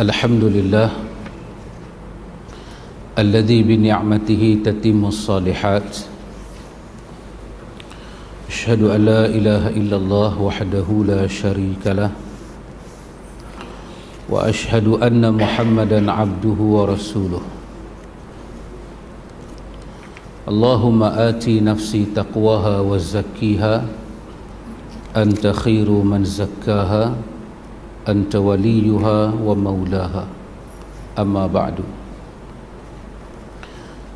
الحمد لله الذي بنعمته تتم الصالحات اشهد ان لا اله الا الله وحده لا شريك له واشهد ان محمدا عبده ورسوله اللهم ات نفسي تقواها وزكيها انت خير من زكاها أنت وليها ومولاها أما بعد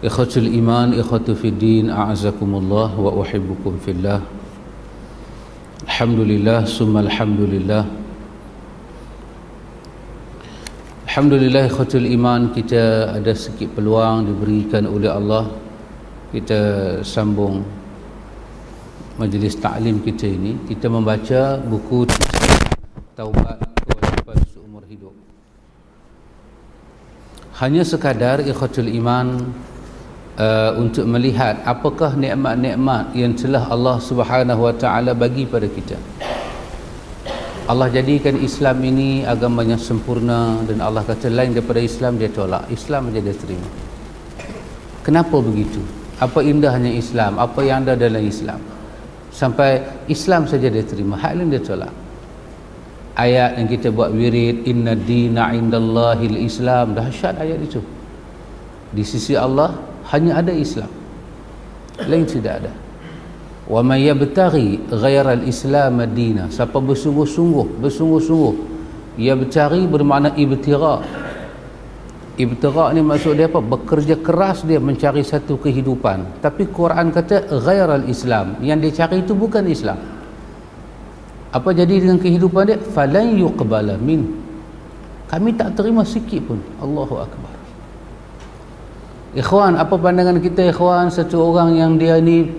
إخوة الإيمان إخوة في الدين أعزكم الله وأحبكم في الله الحمد لله ثم الحمد لله Alhamdulillah ikhwatul iman kita ada sedikit peluang diberikan oleh Allah kita sambung majlis taklim kita ini kita membaca buku Taubat hanya sekadar ikhwatul iman uh, untuk melihat apakah nikmat-nikmat yang telah Allah Subhanahu wa taala bagi pada kita. Allah jadikan Islam ini agama yang sempurna dan Allah kata lain daripada Islam dia tolak. Islam saja dia terima. Kenapa begitu? Apa indahnya Islam? Apa yang ada dalam Islam? Sampai Islam saja dia terima. Hak lain dia tolak ayat yang kita buat wirid inna dina indallahil islam dahsyat ayat itu. Di sisi Allah hanya ada Islam. Lain tidak ada. Wa may yabtaghi ghairal islam dina. Siapa bersungguh-sungguh bersungguh-sungguh yabtaghi bermakna ibtira. Ibtira ni maksud dia apa? Bekerja keras dia mencari satu kehidupan. Tapi Quran kata ghairal islam yang dia cari itu bukan Islam apa jadi dengan kehidupan dia? Falan yuqbala min. Kami tak terima sikit pun. Allahu akbar. Ikhwan apa pandangan kita ikhwan? Satu orang yang dia ni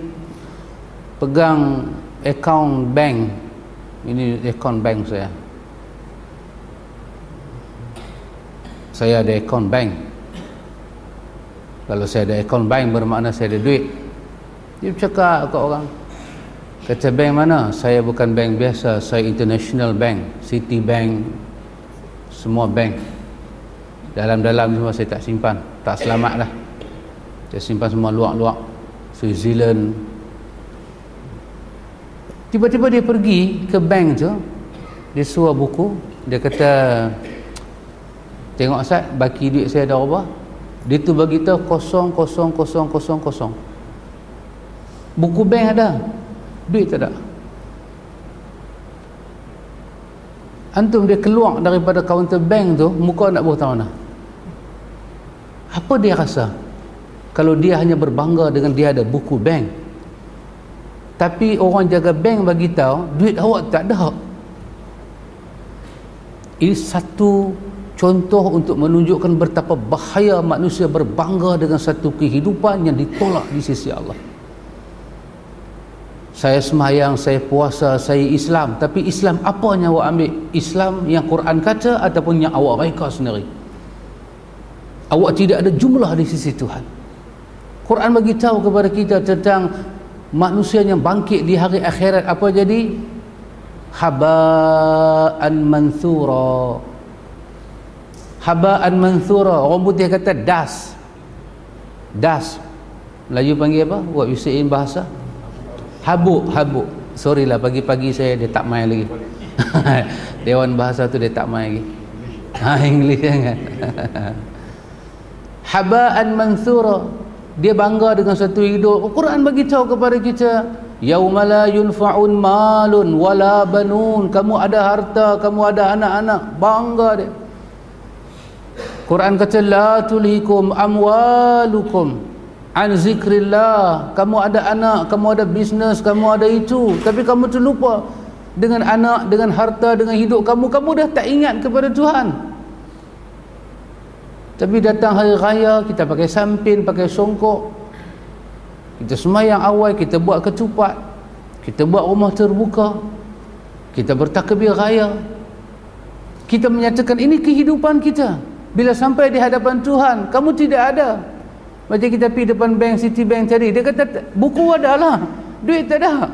pegang account bank. Ini account bank saya. Saya ada account bank. Kalau saya ada account bank bermakna saya ada duit. Dia cakap ke orang kata bank mana saya bukan bank biasa saya international bank city bank semua bank dalam-dalam semua saya tak simpan tak selamat lah saya simpan semua luak-luak New Zealand tiba-tiba dia pergi ke bank tu dia suruh buku dia kata Tengok Ustaz, baki duit saya dah berapa? Dia tu bagi tahu kosong, kosong, kosong, kosong, kosong. Buku bank ada. Duit tak ada. Antum dia keluar daripada kaunter bank tu, muka nak buat mana? Apa dia rasa? Kalau dia hanya berbangga dengan dia ada buku bank. Tapi orang jaga bank bagi tahu, duit awak tak ada. Ini satu contoh untuk menunjukkan betapa bahaya manusia berbangga dengan satu kehidupan yang ditolak di sisi Allah saya semayang, saya puasa, saya Islam. Tapi Islam apa yang awak ambil? Islam yang Quran kata ataupun yang awak reka sendiri? Awak tidak ada jumlah di sisi Tuhan. Quran bagi tahu kepada kita tentang manusia yang bangkit di hari akhirat apa jadi? haba'an manthura haba'an mansura. Orang putih kata das. Das. Melayu panggil apa? Buat usain bahasa habuk habuk. Sorry lah pagi-pagi saya dia tak main lagi. Dewan bahasa tu dia tak main lagi. Ha English kan? Haba'an mansura. Dia bangga dengan satu hidup. Quran bagi tahu kepada kita yauma la yunfa'un malun wala banun. Kamu ada harta kamu ada anak-anak. Bangga dia. Quran kata la tulhikum amwalukum an zikrillah. Kamu ada anak kamu ada bisnes kamu ada itu. Tapi kamu terlupa dengan anak dengan harta dengan hidup kamu. Kamu dah tak ingat kepada Tuhan. Tapi datang hari raya kita pakai sampin pakai songkok. Kita semayang awal kita buat ketupat. Kita buat rumah terbuka. Kita bertakbir raya. Kita menyatakan ini kehidupan kita. Bila sampai di hadapan Tuhan kamu tidak ada macam kita pergi depan bank Citibank tadi dia kata buku ada lah duit tak ada.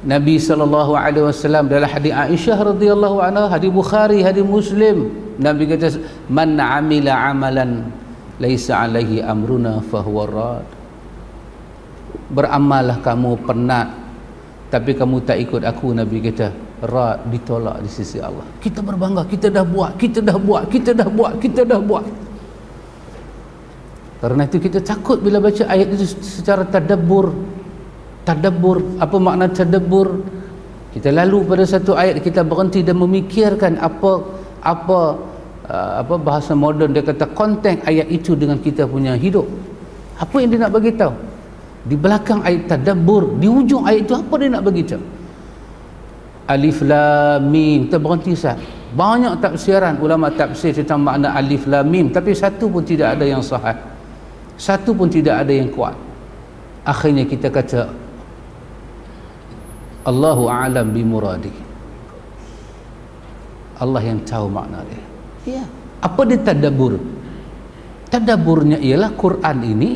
Nabi wasallam dalam hadis Aisyah radhiyallahu anha hadis Bukhari hadis Muslim Nabi kata man amila amalan laisa alaihi amruna fahuwa rad. Beramallah kamu penat tapi kamu tak ikut aku Nabi kata rad ditolak di sisi Allah. Kita berbangga kita dah buat kita dah buat kita dah buat kita dah buat karena itu kita takut bila baca ayat itu secara tadabbur. Tadabbur apa makna tadabbur? Kita lalu pada satu ayat kita berhenti dan memikirkan apa apa uh, apa bahasa moden. Dia kata konten ayat itu dengan kita punya hidup. Apa yang dia nak bagi tahu di belakang ayat tadabbur di ujung ayat itu apa dia nak bagi tahu alif lam mim. Kita berhenti sah banyak tafsiran ulama tafsir tentang makna alif lam mim. Tapi satu pun tidak ada yang sahih satu pun tidak ada yang kuat akhirnya kita kata Allahu a'lam bi muradi. Allah yang tahu makna dia. Ya. Apa dia tadabbur? Tadabburnya ialah Quran ini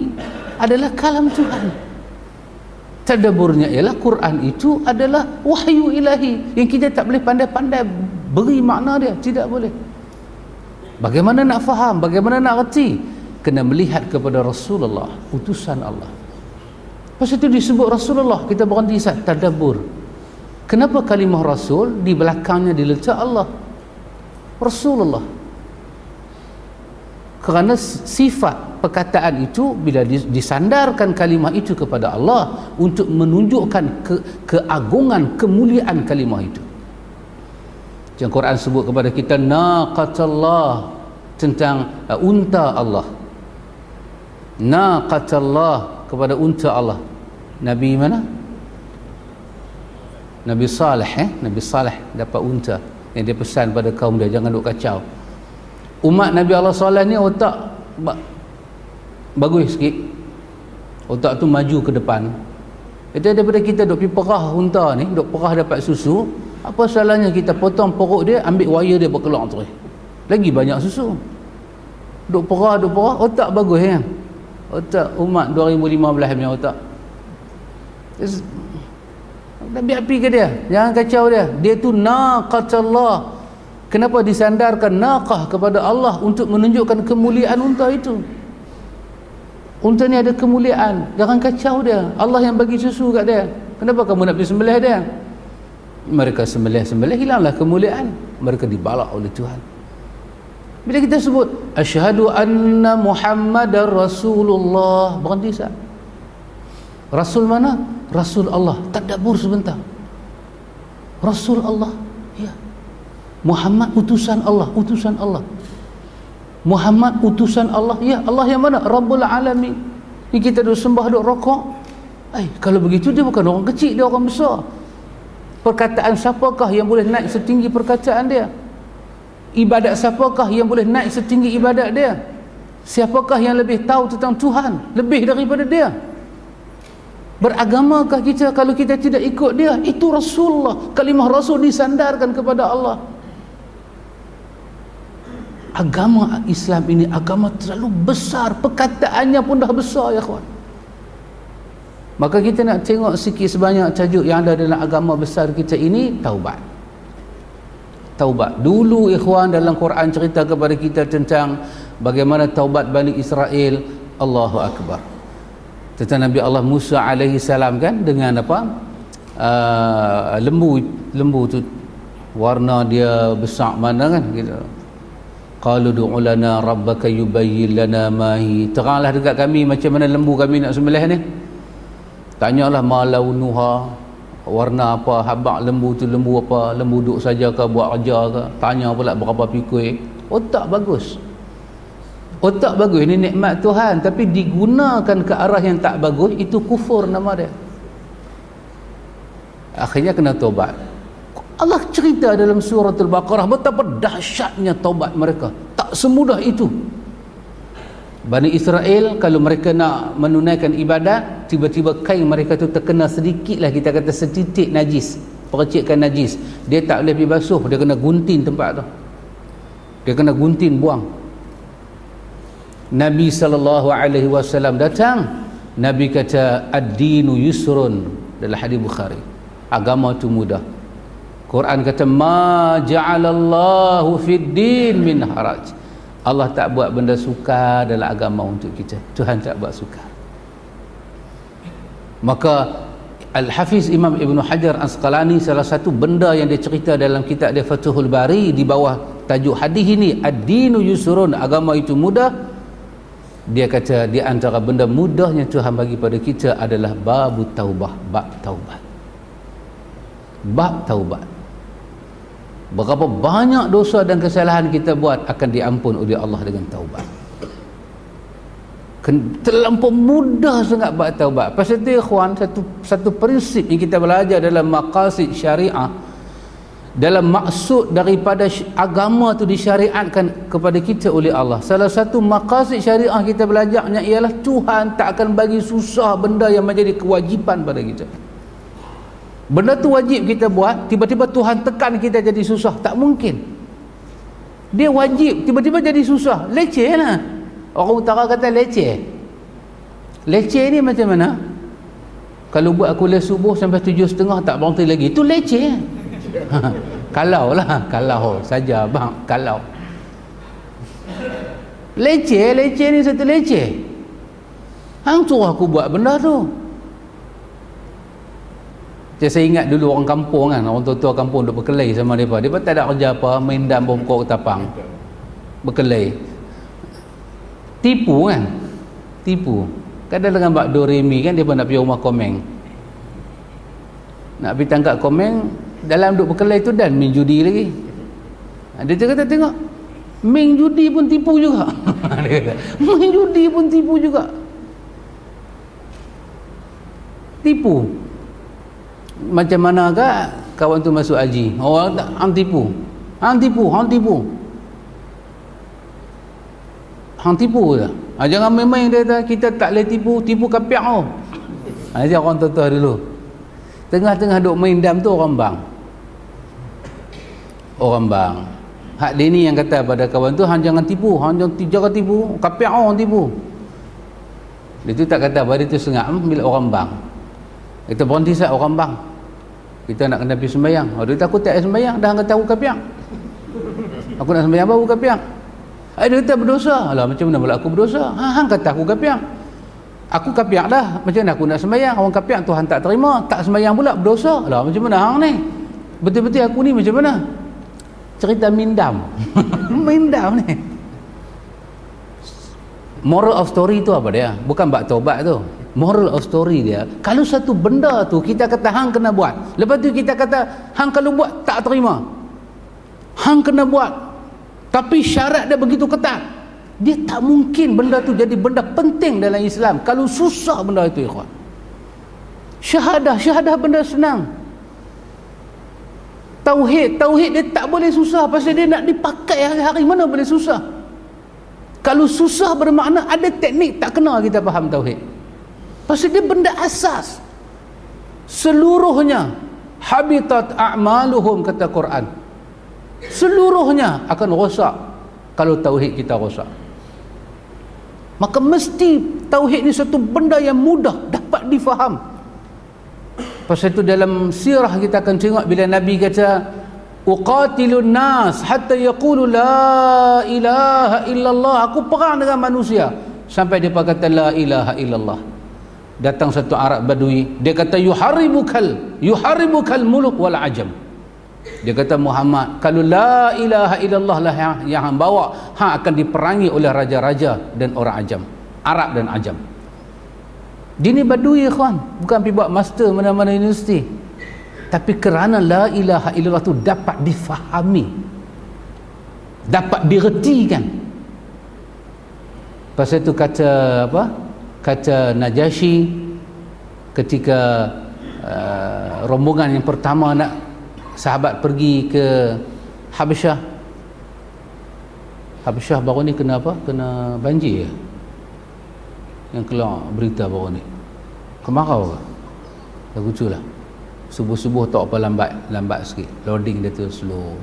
adalah kalam Tuhan. Tadabburnya ialah Quran itu adalah wahyu ilahi yang kita tak boleh pandai-pandai beri makna dia, tidak boleh. Bagaimana nak faham? Bagaimana nak reti? Kena melihat kepada Rasulullah, utusan Allah. Pasal itu disebut Rasulullah kita berhenti saat tadabbur. Kenapa kalimah Rasul di belakangnya diletak Allah? Rasulullah. Kerana sifat perkataan itu bila disandarkan kalimah itu kepada Allah untuk menunjukkan ke, keagungan kemuliaan kalimah itu. Yang Quran sebut kepada kita naqatallah tentang uh, unta Allah. Naqatallah kepada unta Allah. Nabi mana? Nabi Saleh eh? Nabi Saleh dapat unta yang dia pesan pada kaum dia. Jangan duk kacau. Umat Nabi Allah Saleh ni otak bagus sikit. Otak tu maju ke depan. Itu daripada kita duk pergi perah unta ni duk perah dapat susu apa salahnya kita potong perut dia ambil wire dia berkeluar terus? Lagi banyak susu. Duk perah duk perah otak bagus ya otak umat 2015 punya otak. Nabi api ke dia? Jangan kacau dia. Dia tu naqatallah. Kenapa disandarkan naqah kepada Allah untuk menunjukkan kemuliaan unta itu? Unta ni ada kemuliaan. Jangan kacau dia. Allah yang bagi susu kat dia. Kenapa kamu nak pergi sembelih dia? Mereka sembelih-sembelih hilanglah kemuliaan. Mereka dibalak oleh Tuhan bila kita sebut asyhadu anna muhammadar rasulullah. Berhenti sah rasul mana? Rasul Allah. Tadabbur sebentar. Rasul Allah. Ya. Muhammad utusan Allah. Utusan Allah. Muhammad utusan Allah. Ya Allah yang mana? Rabbul alamin. Ni kita duk sembah duk rokok. Eh kalau begitu dia bukan orang kecil dia orang besar. Perkataan siapakah yang boleh naik setinggi perkataan dia ibadat siapakah yang boleh naik setinggi ibadat dia? Siapakah yang lebih tahu tentang Tuhan? Lebih daripada dia? Beragamakah kita kalau kita tidak ikut dia? Itu Rasulullah. Kalimah Rasul disandarkan kepada Allah. Agama Islam ini agama terlalu besar. Perkataannya pun dah besar ya kawan maka kita nak tengok sikit sebanyak tajuk yang ada dalam agama besar kita ini taubat taubat. Dulu ikhwan dalam Quran cerita kepada kita tentang bagaimana taubat Bani Israel. Allahu Akbar. Tentang Nabi Allah Musa alaihi salam kan dengan apa? Uh, lembu lembu tu warna dia besar mana kan gitu. Qalu du'u lana rabbaka yubayyin lana ma hi. Teranglah dekat kami macam mana lembu kami nak sembelih ni. Tanyalah ma launuha warna apa habak lembu tu lembu apa lembu duduk saja ke buat kerja ke? Tanya pula berapa pikir otak bagus. Otak bagus ini nikmat Tuhan. Tapi digunakan ke arah yang tak bagus itu kufur nama dia. Akhirnya kena tobat Allah cerita dalam surah Al-Baqarah betapa dahsyatnya tobat mereka. Tak semudah itu Bani Israel kalau mereka nak menunaikan ibadat tiba-tiba kain mereka tu terkena sedikit lah kita kata setitik najis percikkan najis. Dia tak boleh pergi basuh dia kena gunting tempat tu. Dia kena gunting buang. Nabi SAW datang. Nabi kata ad-dinu yusrun. Dalam hadis Bukhari. Agama tu mudah. Quran kata ma ja'alallahu fid din min haraj Allah tak buat benda sukar dalam agama untuk kita. Tuhan tak buat sukar. Maka Al-Hafiz Imam Ibn Hajar Asqalani salah satu benda yang dia cerita dalam kitab dia Fathul Bari di bawah tajuk hadis ini ad-dinu yusrun agama itu mudah. Dia kata di antara benda mudahnya Tuhan bagi pada kita adalah bab taubah bab taubat. Bab taubat berapa banyak dosa dan kesalahan kita buat akan diampun oleh Allah dengan taubat. Terlampau mudah sangat buat taubat. Pasal tu ikhwan satu satu prinsip yang kita belajar dalam maqasid syariah dalam maksud daripada agama tu disyariatkan kepada kita oleh Allah. Salah satu maqasid syariah kita belajarnya ialah Tuhan tak akan bagi susah benda yang menjadi kewajipan pada kita benda tu wajib kita buat tiba-tiba Tuhan tekan kita jadi susah. Tak mungkin. Dia wajib tiba-tiba jadi susah. Leceh lah. Orang utara kata leceh. Leceh ni macam mana? Kalau buat aku les subuh sampai tujuh setengah tak berhenti lagi. Itu leceh. Kalau lah. Kalau saja bang. Kalau. Leceh leceh ni satu leceh. Hang suruh aku buat benda tu macam saya ingat dulu orang kampung kan orang tua-tua kampung duk berkelai sama mereka. Mereka tak ada kerja apa main dam bongkok tapang. Berkelai. Tipu kan? Tipu. Kadang dengan buat doremi kan dia nak pergi rumah komeng. Nak pergi tangkap komeng dalam duk berkelai tu dan main judi lagi. Ha, dia kata tengok main judi pun tipu juga. Main judi pun tipu juga. Tipu macam mana kak? Kawan tu masuk haji. Orang tak hang tipu. Hang tipu hang tipu. Hang tipu je ha, jangan main-main dia kata kita tak boleh tipu. Tipu kapiak oh. ha, dia orang tua-tua dulu. Tengah-tengah duk main dam tu orang bang. Orang bang. Hak dia ni yang kata pada kawan tu hang jangan tipu. Hang jangan, jangan tipu. Kapiak oh, orang tipu. Dia tu tak kata pada tu sengak hmm, bila orang bang. Kita berhenti sat orang bang kita nak kena pergi sembahyang oh, dia takut tak sembahyang dah kata aku kapiak aku nak sembahyang baru kapiak Eh, dia kata berdosa. Alah, macam mana pula aku berdosa? Ha, hang kata aku kapiak. Aku kapiak dah. Macam mana aku nak sembahyang? Orang kapiak Tuhan tak terima. Tak sembahyang pula berdosa. Alah, macam mana hang ni? Betul-betul aku ni macam mana? Cerita mindam. mindam ni. Moral of story tu apa dia? Bukan bak tobat tu. Moral of story dia. Kalau satu benda tu kita kata hang kena buat. Lepas tu kita kata hang kalau buat tak terima. Hang kena buat tapi syarat dia begitu ketat dia tak mungkin benda tu jadi benda penting dalam Islam kalau susah benda itu ikhwan syahadah syahadah benda senang tauhid tauhid dia tak boleh susah pasal dia nak dipakai hari-hari mana boleh susah kalau susah bermakna ada teknik tak kena kita faham tauhid pasal dia benda asas. Seluruhnya habitat a'maluhum kata Quran. Seluruhnya akan rosak kalau tauhid kita rosak. Maka mesti tauhid ni satu benda yang mudah dapat difaham. Pasal itu dalam sirah kita akan tengok bila Nabi kata uqatilun nas hatta yaqulu la ilaha illallah. Aku perang dengan manusia. Sampai dia kata la ilaha illallah datang satu Arab Badui dia kata yuharibukal yuharibukal muluk wal ajam. Dia kata Muhammad kalau la ilaha illallah lah yang, yang bawa hang akan diperangi oleh raja-raja dan orang ajam Arab dan ajam. Dia ni badui kawan bukan pergi buat master mana-mana universiti. Tapi kerana la ilaha illallah tu dapat difahami dapat diretikan. Pasal itu kata apa kata Najasyi ketika uh, rombongan yang pertama nak sahabat pergi ke Habsyah Habsyah baru ni kena apa? kena banjir yang keluar berita baru ni. Kemarau ke? dah kucu lah. Subuh-subuh tak apa lambat lambat sikit. Loading dia tu slow.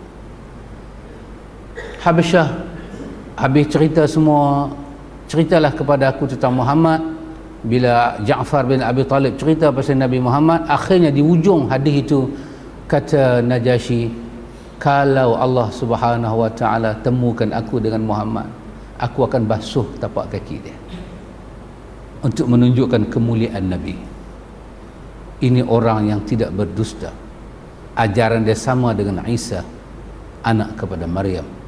Habsyah habis cerita semua ceritalah kepada aku tentang Muhammad. Bila Ja'far bin Abi Talib cerita pasal Nabi Muhammad akhirnya di ujung hadis itu kata Najasyi kalau Allah Subhanahu wa taala temukan aku dengan Muhammad aku akan basuh tapak kaki dia untuk menunjukkan kemuliaan Nabi. Ini orang yang tidak berdusta. Ajaran dia sama dengan Isa anak kepada Maryam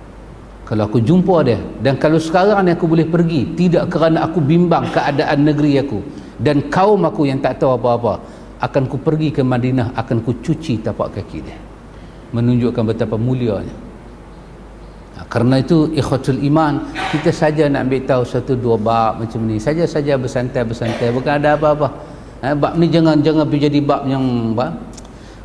kalau aku jumpa dia dan kalau sekarang ni aku boleh pergi tidak kerana aku bimbang keadaan negeri aku dan kaum aku yang tak tahu apa-apa akan ku pergi ke Madinah akan ku cuci tapak kaki dia. Menunjukkan betapa mulianya. Ha, kerana itu ikhwatul iman kita saja nak ambil tahu satu dua bab macam ni. Saja-saja bersantai-bersantai bukan ada apa-apa. Ha, bab ni jangan jangan jadi bab yang apa,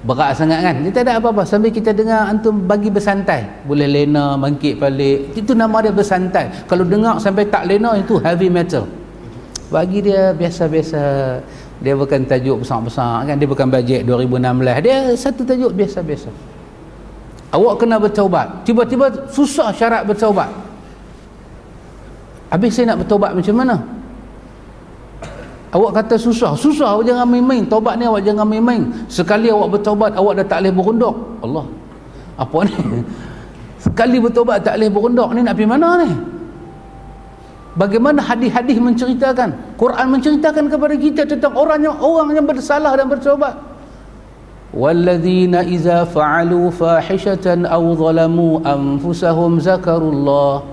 berat sangat kan? Dia tak ada apa-apa. Sambil kita dengar antum bagi bersantai. Boleh lena bangkit balik. Itu nama dia bersantai. Kalau dengar sampai tak lena itu heavy metal. Bagi dia biasa-biasa. Dia bukan tajuk besar-besar kan? Dia bukan bajet 2016 dia satu tajuk biasa-biasa. Awak kena bertaubat. Tiba-tiba susah syarat bertaubat. Habis saya nak bertaubat macam mana Awak kata susah. Susah awak jangan main-main. Taubat ni awak jangan main-main. Sekali awak bertaubat, awak dah tak boleh berundok. Allah. Apa ni? Sekali bertaubat tak boleh berundok ni nak pergi mana ni? Bagaimana hadis-hadis menceritakan? Quran menceritakan kepada kita tentang orang yang orang yang bersalah dan bertaubat. Walladzina iza fa'alu fahishatan aw zalamu anfusahum zakarullah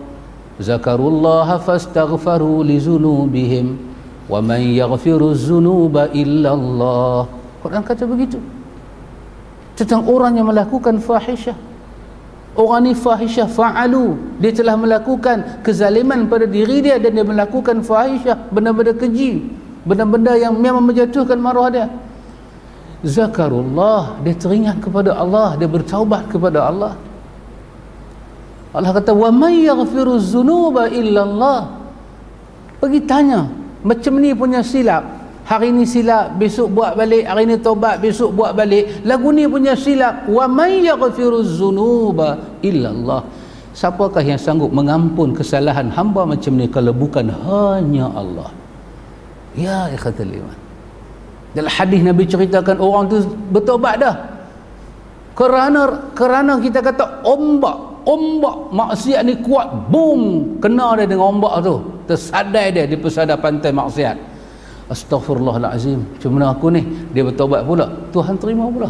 zakarullah fastaghfaru lizunubihim wa man yaghfiru dhunuba illa Allah Quran kata begitu. Tentang orang yang melakukan fahisyah. Orang ni fahisyah fa'alu. Dia telah melakukan kezaliman pada diri dia dan dia melakukan fahisyah. Benda-benda keji. Benda-benda yang memang menjatuhkan marah dia. Zakarullah dia teringat kepada Allah. Dia bertaubat kepada Allah. Allah kata wa may yaghfiru dhunuba illa Allah. Pergi tanya macam ni punya silap. Hari ni silap besok buat balik. Hari ni tobat besok buat balik. Lagu ni punya silap. Wa may yaghfiru dzunuba illa Allah siapakah yang sanggup mengampun kesalahan hamba macam ni kalau bukan hanya Allah? Ya ikhatul iman. Dalam hadis Nabi ceritakan orang tu bertobat dah. Kerana kerana kita kata ombak ombak maksiat ni kuat. Boom kena dia dengan ombak tu tersadai dia di pesada pantai maksiat. Astaghfirullahalazim. Cuma aku ni dia bertobat pula. Tuhan terima pula.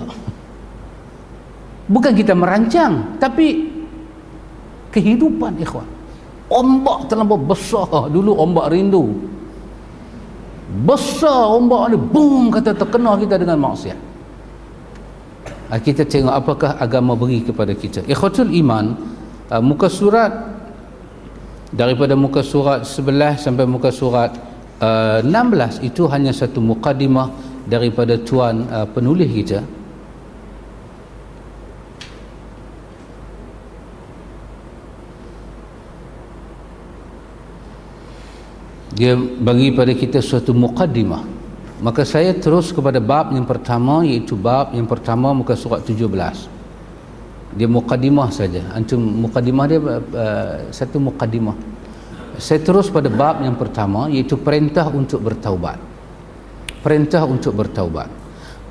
Bukan kita merancang tapi kehidupan ikhwan. Ombak terlalu besar. Dulu ombak rindu. Besar ombak ni boom kata terkena kita dengan maksiat. Ah, kita tengok apakah agama beri kepada kita. Ikhwatul iman ah, muka surat daripada muka surat 11 sampai muka surat uh, 16 itu hanya satu mukadimah daripada tuan uh, penulis kita. Dia bagi pada kita suatu mukadimah maka saya terus kepada bab yang pertama iaitu bab yang pertama muka surat 17 dia mukadimah saja. Antum mukadimah dia uh, satu mukadimah saya terus pada bab yang pertama iaitu perintah untuk bertaubat. Perintah untuk bertaubat.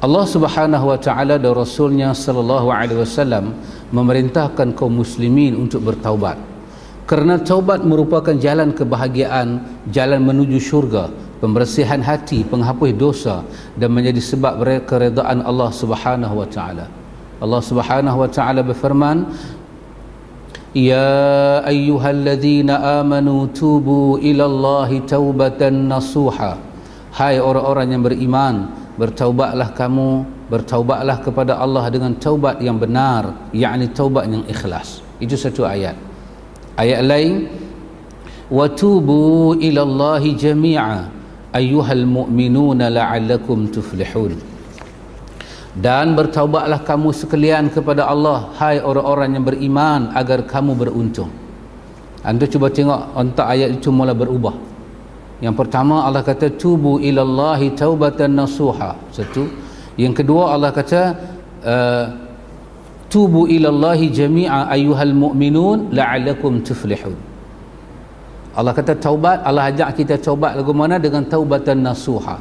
Allah Subhanahu wa taala dan rasulnya sallallahu alaihi wasallam memerintahkan kaum muslimin untuk bertaubat. Kerana taubat merupakan jalan kebahagiaan jalan menuju syurga pembersihan hati penghapus dosa dan menjadi sebab keredaan Allah Subhanahu wa taala Allah Subhanahu wa taala berfirman Ya ayyuhalladzina amanu tubu ila Allah taubatan nasuha. Hai orang-orang yang beriman bertaubatlah kamu bertaubatlah kepada Allah dengan taubat yang benar yakni taubat yang ikhlas. Itu satu ayat. Ayat lain wa tubu ila Allah jami'a. Ayyuhal mu'minuna la'allakum tuflihun dan bertaubatlah kamu sekalian kepada Allah hai orang-orang yang beriman agar kamu beruntung. Anda cuba tengok ontak ayat itu mula berubah. Yang pertama Allah kata tubu ilallahi taubatan nasuha. Satu. Yang kedua Allah kata uh, tubu ilallahi jami'a ayuhal mu'minun la'alakum tuflihun. Allah kata taubat. Allah ajak kita taubat lagu mana? Dengan taubatan nasuha.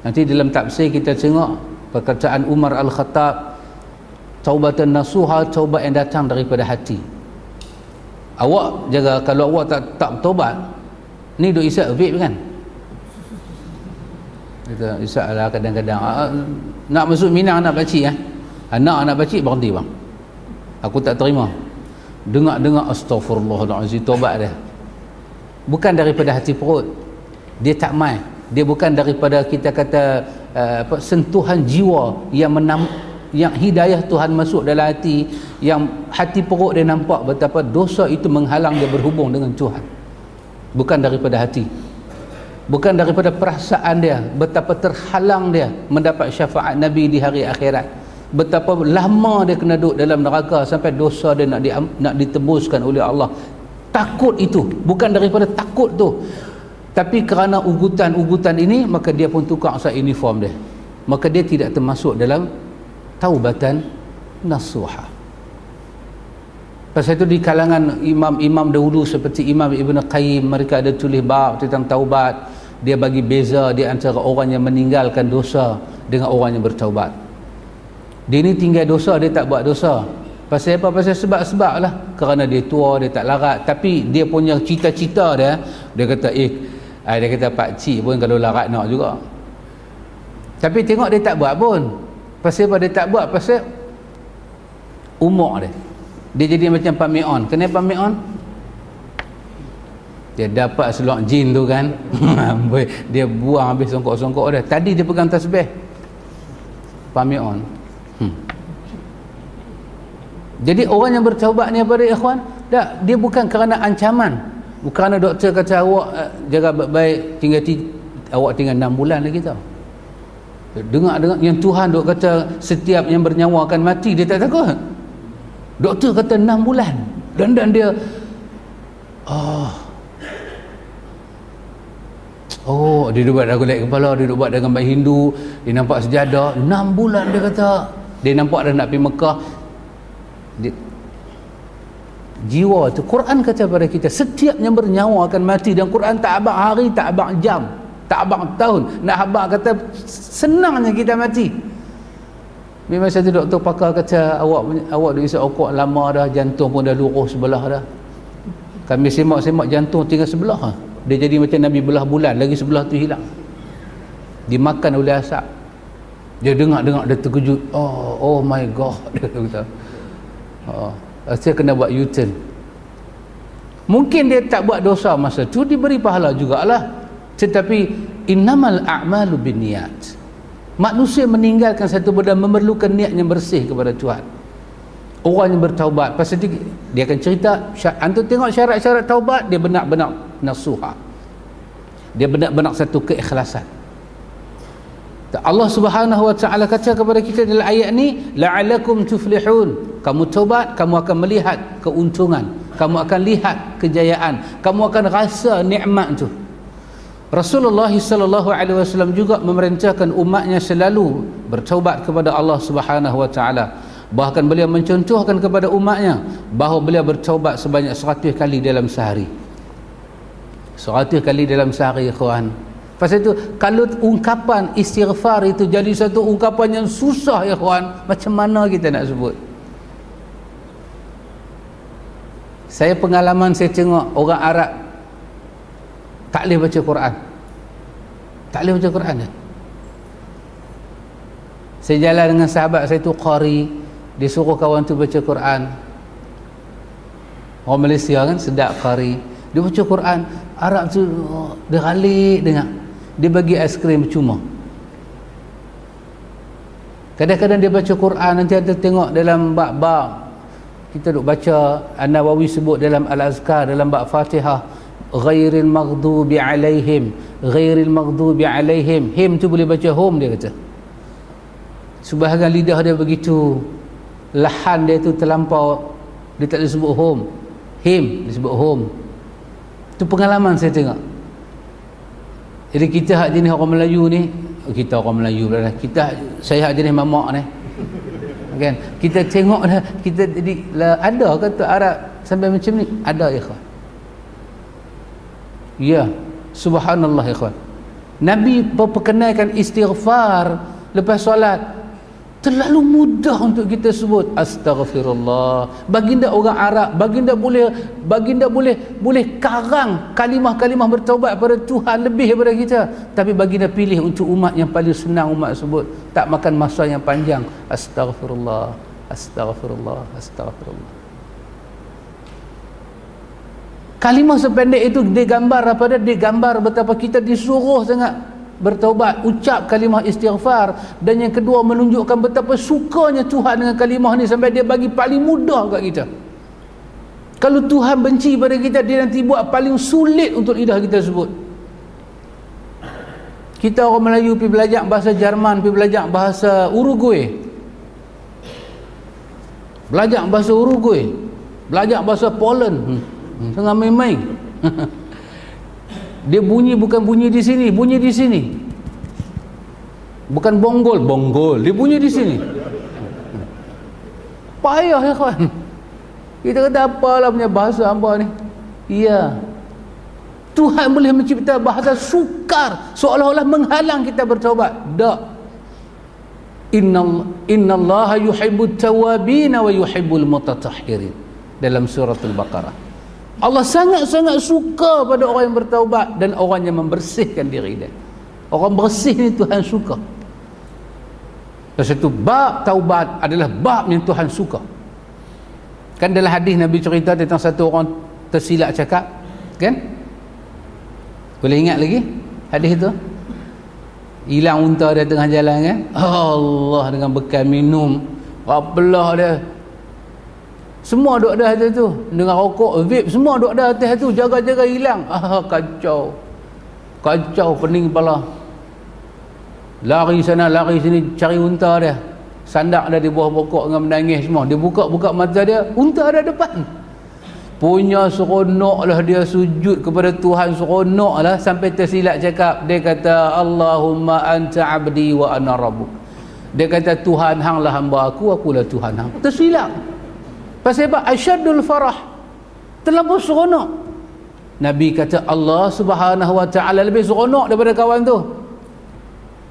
Nanti dalam tafsir kita tengok perkataan Umar Al-Khattab taubatan nasuha taubat yang datang daripada hati. Awak jaga kalau awak tak tak taubat ni duk isap vape kan? Kita isap lah kadang-kadang. Ah, nak masuk minang nak baci eh? Anak anak baci berhenti bang. Aku tak terima. Dengar-dengar astagfirullahaladzim taubat dia. Bukan daripada hati perut. Dia tak mai. Dia bukan daripada kita kata uh, apa sentuhan jiwa yang menam yang hidayah Tuhan masuk dalam hati yang hati perut dia nampak betapa dosa itu menghalang dia berhubung dengan Tuhan. Bukan daripada hati. Bukan daripada perasaan dia betapa terhalang dia mendapat syafaat Nabi di hari akhirat. Betapa lama dia kena duduk dalam neraka sampai dosa dia nak, di, nak ditebuskan oleh Allah. Takut itu bukan daripada takut tu tapi kerana ugutan-ugutan ini maka dia pun tukar asal uniform dia. Maka dia tidak termasuk dalam taubatan nasuha. Pasal itu di kalangan imam-imam dahulu seperti Imam Ibn Qayyim mereka ada tulis bab tentang taubat. Dia bagi beza di antara orang yang meninggalkan dosa dengan orang yang bertaubat. Dia ni tinggal dosa dia tak buat dosa. Pasal apa? Pasal sebab-sebab lah. Kerana dia tua dia tak larat. Tapi dia punya cita-cita dia dia kata eh ah, dia kata pak cik pun kalau larat nak juga. Tapi tengok dia tak buat pun. Pasal apa dia tak buat? Pasal umur dia. Dia jadi macam pamion kenapa pamion dia dapat seluar jin tu kan? Dia buang habis songkok-songkok dia. Tadi dia pegang tasbih. Pamion hmm. Jadi orang yang bertaubat ni apa dia ikhwan? Tak, dia bukan kerana ancaman. Bukan doktor kata awak uh, jaga baik tinggal ti, awak tinggal 6 bulan lagi tau. Dengar-dengar yang Tuhan dok kata setiap yang bernyawa akan mati dia tak takut. Doktor kata 6 bulan. Dan dan dia oh Oh, dia buat lagu naik kepala, dia buat dengan baik Hindu, dia nampak sejadah, 6 bulan dia kata. Dia nampak dah nak pergi Mekah, dia, jiwa tu Quran kata pada kita setiap yang bernyawa akan mati dan Quran tak abang hari tak abang jam tak abang tahun. Nak abang kata senangnya kita mati. Memang satu doktor pakar kata awak awak dah isap okok lama dah jantung pun dah lurus sebelah dah. Kami semak-semak jantung tinggal sebelah dia jadi macam Nabi belah bulan lagi sebelah tu hilang. Dimakan oleh asap. Dia dengar-dengar dia terkejut. Oh oh my god dia kata. Oh, saya kena buat U-turn. Mungkin dia tak buat dosa masa tu diberi pahala jugalah. Tetapi innamal a'malu binniyat. Manusia meninggalkan satu benda memerlukan niat yang bersih kepada Tuhan. Orang yang bertaubat pasal dia, dia akan cerita antum tengok syarat-syarat taubat dia benar-benar nasuha. Dia benar-benar satu keikhlasan. Allah Subhanahu wa taala kata kepada kita dalam ayat ni la'alakum tuflihun. Kamu tobat kamu akan melihat keuntungan. Kamu akan lihat kejayaan. Kamu akan rasa nikmat tu. Rasulullah sallallahu alaihi wasallam juga memerintahkan umatnya selalu bertaubat kepada Allah Subhanahu wa taala. Bahkan beliau mencontohkan kepada umatnya bahawa beliau bertaubat sebanyak 100 kali dalam sehari. 100 kali dalam sehari ikhwan Pasal itu kalau ungkapan istighfar itu jadi satu ungkapan yang susah ya kawan, macam mana kita nak sebut? Saya pengalaman saya tengok orang Arab tak boleh baca Quran. Tak boleh baca Quran kan? Saya jalan dengan sahabat saya tu qari, dia suruh kawan tu baca Quran. Orang Malaysia kan sedap qari. Dia baca Quran, Arab tu dia ralik dengar dia bagi aiskrim cuma. Kadang-kadang dia baca Quran nanti ada tengok dalam bab-bab. Kita duk baca An-Nawawi sebut dalam Al-Azkar dalam bab Fatihah ghairil maghdubi alaihim ghairil maghdubi alaihim. Him tu boleh baca hum dia kata. Sebahagian lidah dia begitu lahan dia tu terlampau dia tak disebut hum. Him disebut hum. Itu pengalaman saya tengok jadi kita hak jenis orang Melayu ni, kita orang Melayu lah. Kita saya hak jenis mamak ni. Kan? Kita tengok dah kita jadi lah, ada kata Arab sampai macam ni, ada ikhwan. ya subhanallah ikhwan Nabi perkenalkan istighfar lepas solat terlalu mudah untuk kita sebut astaghfirullah. Baginda orang Arab baginda boleh baginda boleh boleh karang kalimah-kalimah bertaubat kepada Tuhan lebih daripada kita. Tapi baginda pilih untuk umat yang paling senang umat sebut tak makan masa yang panjang. Astaghfirullah astaghfirullah astaghfirullah. Kalimah sependek itu dia gambar apa dia? Dia gambar betapa kita disuruh sangat bertaubat ucap kalimah istighfar. Dan yang kedua menunjukkan betapa sukanya Tuhan dengan kalimah ni sampai dia bagi paling mudah kat kita. Kalau Tuhan benci pada kita dia nanti buat paling sulit untuk lidah kita sebut kita orang Melayu pergi belajar bahasa Jerman pergi belajar bahasa Uruguay. Belajar bahasa Uruguay belajar bahasa Poland. Hmm. tengah main-main dia bunyi bukan bunyi di sini bunyi di sini. Bukan bonggol. Bonggol. Dia bunyi di sini. Payah ya kawan. Kita kata apalah punya bahasa apa ni? Iya. Tuhan boleh mencipta bahasa sukar seolah-olah menghalang kita bertaubat tak. Inna Allah yuhibbut tawabin wa yuhibbul mutatahhirin. Dalam surah al-baqarah Allah sangat-sangat suka pada orang yang bertaubat dan orang yang membersihkan diri dia. Orang bersih ni Tuhan suka. Dan satu bab taubat adalah bab yang Tuhan suka. Kan dalam hadis Nabi cerita tentang satu orang tersilap cakap, kan? Boleh ingat lagi hadis itu? Hilang unta dia tengah jalan kan? Allah dengan bekal minum, apalah dia semua duduk dah atas tu. Dengan rokok vape semua duduk dah atas tu. Jaga-jaga hilang. Ah kacau. Kacau pening kepala. Lari sana lari sini cari unta dia. Sandak dah di bawah pokok dengan menangis semua. Dia buka-buka mata dia unta ada depan. Punya seronok lah dia sujud kepada Tuhan seronok lah sampai tersilap cakap. Dia kata Allahumma anta abdi wa ana rabbuk. Dia kata Tuhan hanglah hamba aku akulah Tuhan hang tersilap Pasal apa? Asyadul farah. Terlalu seronok. Nabi kata Allah subhanahu wa ta'ala lebih seronok daripada kawan tu.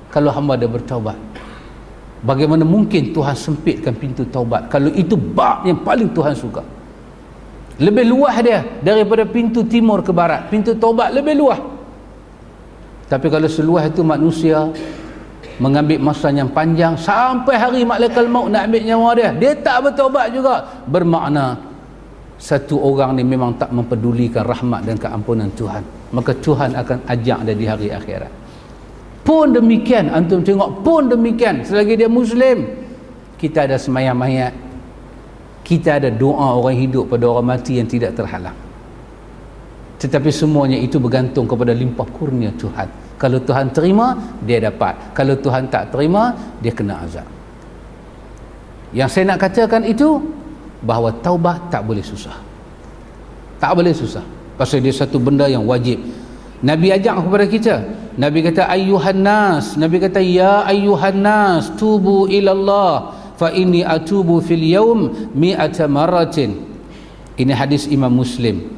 Kalau hamba dia bertaubat. Bagaimana mungkin Tuhan sempitkan pintu taubat kalau itu bab yang paling Tuhan suka. Lebih luas dia daripada pintu timur ke barat. Pintu taubat lebih luas. Tapi kalau seluas itu manusia mengambil masa yang panjang sampai hari malaikat maut nak ambil nyawa dia. Dia tak bertobat juga. Bermakna satu orang ni memang tak mempedulikan rahmat dan keampunan Tuhan. Maka Tuhan akan ajak dia di hari akhirat. Pun demikian antum tengok pun demikian. Selagi dia muslim kita ada semayang mayat kita ada doa orang hidup pada orang mati yang tidak terhalang. Tetapi semuanya itu bergantung kepada limpah kurnia Tuhan kalau Tuhan terima dia dapat. Kalau Tuhan tak terima dia kena azab. Yang saya nak katakan itu bahawa taubat tak boleh susah. Tak boleh susah. Pasal dia satu benda yang wajib. Nabi ajak kepada kita. Nabi kata ayyuhan nas. Nabi kata ya ayyuhan nas tubu ilallah. Fa inni atubu fil yawm mi'ata maratin ini hadis Imam Muslim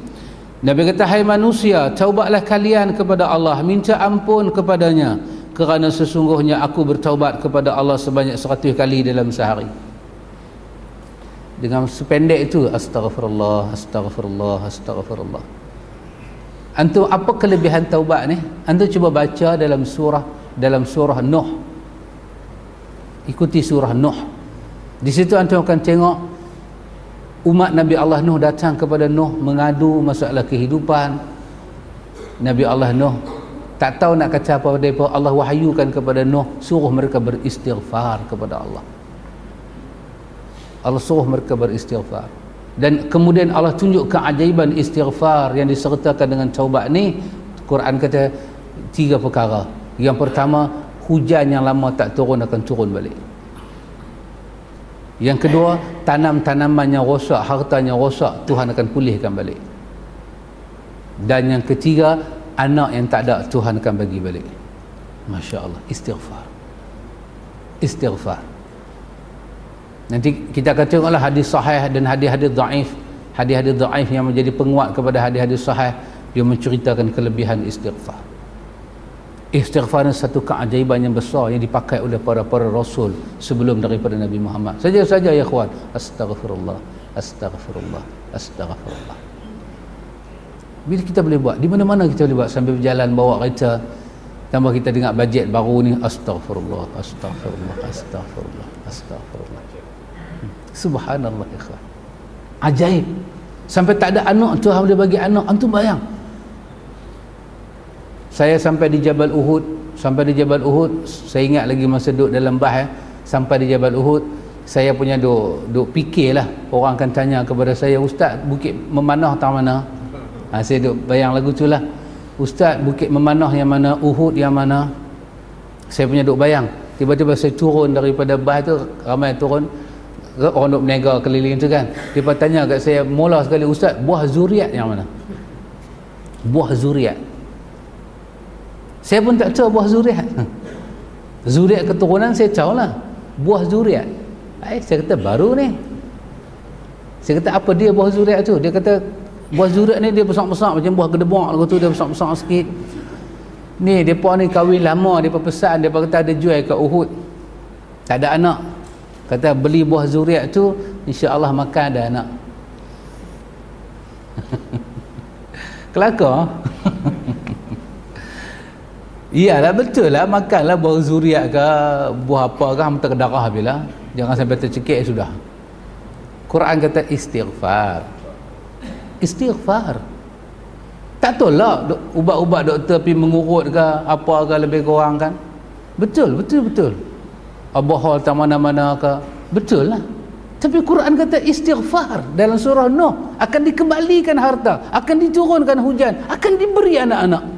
Nabi kata hai manusia taubatlah kalian kepada Allah. Minta ampun kepadanya. Kerana sesungguhnya aku bertaubat kepada Allah sebanyak seratus kali dalam sehari. Dengan sependek itu astagfirullah astagfirullah astagfirullah antum apa kelebihan taubat ni? Antum cuba baca dalam surah dalam surah Nuh. Ikuti surah Nuh. Di situ antum akan tengok umat Nabi Allah Nuh datang kepada Nuh mengadu masalah kehidupan. Nabi Allah Nuh tak tahu nak kata apa mereka Allah wahyukan kepada Nuh suruh mereka beristighfar kepada Allah. Allah suruh mereka beristighfar. Dan kemudian Allah tunjuk keajaiban istighfar yang disertakan dengan taubat ni. Quran kata tiga perkara. Yang pertama hujan yang lama tak turun akan turun balik yang kedua tanam-tanaman yang rosak harta yang rosak Tuhan akan pulihkan balik. Dan yang ketiga anak yang tak ada Tuhan akan bagi balik. Masya Allah istighfar. Istighfar. Nanti kita akan tengoklah hadis sahih dan hadis-hadis da'if hadis-hadis da'if yang menjadi penguat kepada hadis-hadis sahih dia menceritakan kelebihan istighfar istighfar adalah satu keajaiban yang besar yang dipakai oleh para-para rasul sebelum daripada Nabi Muhammad. Saja-saja ya kawan astagfirullah astagfirullah astagfirullah bila kita boleh buat? Di mana-mana kita boleh buat sambil berjalan bawa kereta. Tambah kita dengar bajet baru ni. Astagfirullah astagfirullah astagfirullah hmm. subhanallah ikhwan. Ajaib. Sampai tak ada anak Tuhan boleh bagi anak. Antum bayang saya sampai di Jabal Uhud sampai di Jabal Uhud saya ingat lagi masa duduk dalam bah eh, sampai di Jabal Uhud saya punya duk, duk fikirlah. Orang akan tanya kepada saya ustaz bukit memanah tak mana? Ha, saya duk bayang lagu tu lah. Ustaz bukit memanah yang mana? Uhud yang mana? Saya punya duk bayang. Tiba-tiba saya turun daripada bah tu ramai turun orang duk berniaga keliling tu kan. Dia tanya kat saya mula sekali ustaz buah zuriat yang mana? Buah zuriat saya pun tak tahu buah zuriat. Zuriat keturunan saya tahu lah buah zuriat. Eh, saya kata baru ni. Saya kata apa dia buah zuriat tu? Dia kata buah zurat ni dia besar-besar macam buah gedebok lagu tu dia besar-besar sikit. Ni depa ni kahwin lama depa pesan depa kata ada jual kat Uhud. Tak ada anak. Kata beli buah zuriat tu insya-Allah makan ada anak. Kelakar iyalah betul lah. Makanlah buah zuriat ke buah apa ke hantar ke darah bila jangan sampai tercekik sudah. Quran kata istighfar. Istighfar. Tak tolak ubat-ubat doktor pergi mengurut ke apa ke lebih kurang kan? Betul betul betul. Abahal tak mana-mana ke? Betul lah. Tapi Quran kata istighfar dalam surah Nuh. Akan dikembalikan harta akan diturunkan hujan akan diberi anak-anak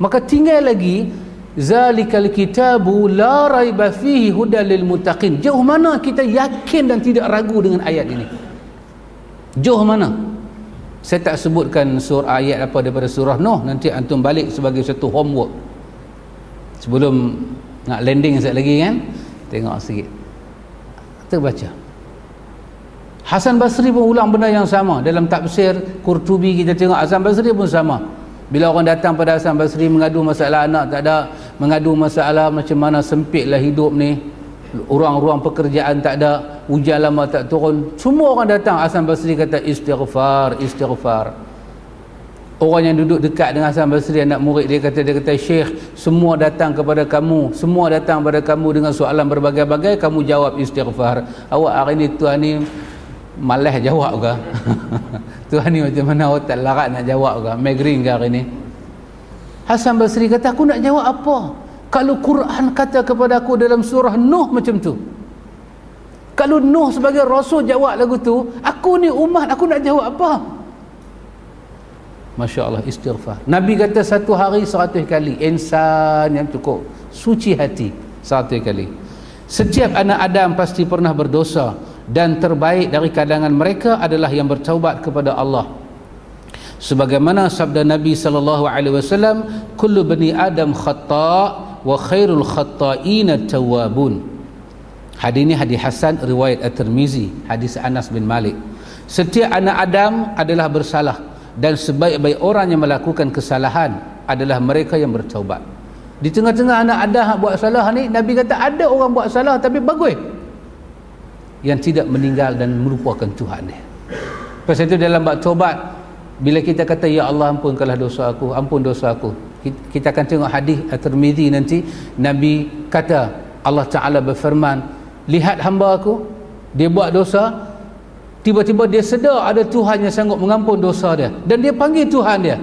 maka tinggal lagi zalikal kitabu la raiba fihi hudal lil muttaqin. Jauh mana kita yakin dan tidak ragu dengan ayat ini? Jauh mana? Saya tak sebutkan surah ayat apa daripada surah Nuh. Nanti antum balik sebagai satu homework. Sebelum nak landing sekejap lagi kan? Tengok sikit. Kita baca. Hasan Basri pun ulang benda yang sama. Dalam tafsir Qurtubi kita tengok Hasan Basri pun sama bila orang datang pada Hasan Basri mengadu masalah anak tak ada. Mengadu masalah macam mana sempitlah hidup ni. Ruang-ruang pekerjaan tak ada. Hujan lama tak turun. Semua orang datang. Hasan Basri kata istighfar istighfar. Orang yang duduk dekat dengan Hasan Basri anak murid dia kata dia kata syekh semua datang kepada kamu. Semua datang kepada kamu dengan soalan berbagai-bagai. Kamu jawab istighfar. Awak hari ni tuan ni malas jawab ke tuan ni macam mana awak tak larat nak jawab ke megring ke hari ni? Hasan Basri kata aku nak jawab apa? Kalau Quran kata kepada aku dalam surah Nuh macam tu kalau Nuh sebagai Rasul jawab lagu tu aku ni umat aku nak jawab apa? Masya Allah istighfar. Nabi kata satu hari seratus kali. Insan yang cukup. Suci hati seratus kali. Setiap anak Adam pasti pernah berdosa dan terbaik dari kalangan mereka adalah yang bertaubat kepada Allah. Sebagaimana sabda Nabi sallallahu alaihi wasallam kullu bani adam khata' wa khairul khatta'ina tawabun hadis ini hadis Hasan riwayat At-Tirmizi hadis Anas bin Malik. Setiap anak Adam adalah bersalah dan sebaik-baik orang yang melakukan kesalahan adalah mereka yang bertaubat. Di tengah-tengah anak Adam buat salah ni Nabi kata ada orang buat salah tapi bagus yang tidak meninggal dan merupakan Tuhan dia. Pasal itu dalam bab taubat bila kita kata ya Allah ampunkanlah dosa aku ampun dosa aku kita akan tengok hadis At-Tirmizi nanti. Nabi kata Allah Taala berfirman lihat hamba aku dia buat dosa tiba-tiba dia sedar ada Tuhan yang sanggup mengampun dosa dia dan dia panggil Tuhan dia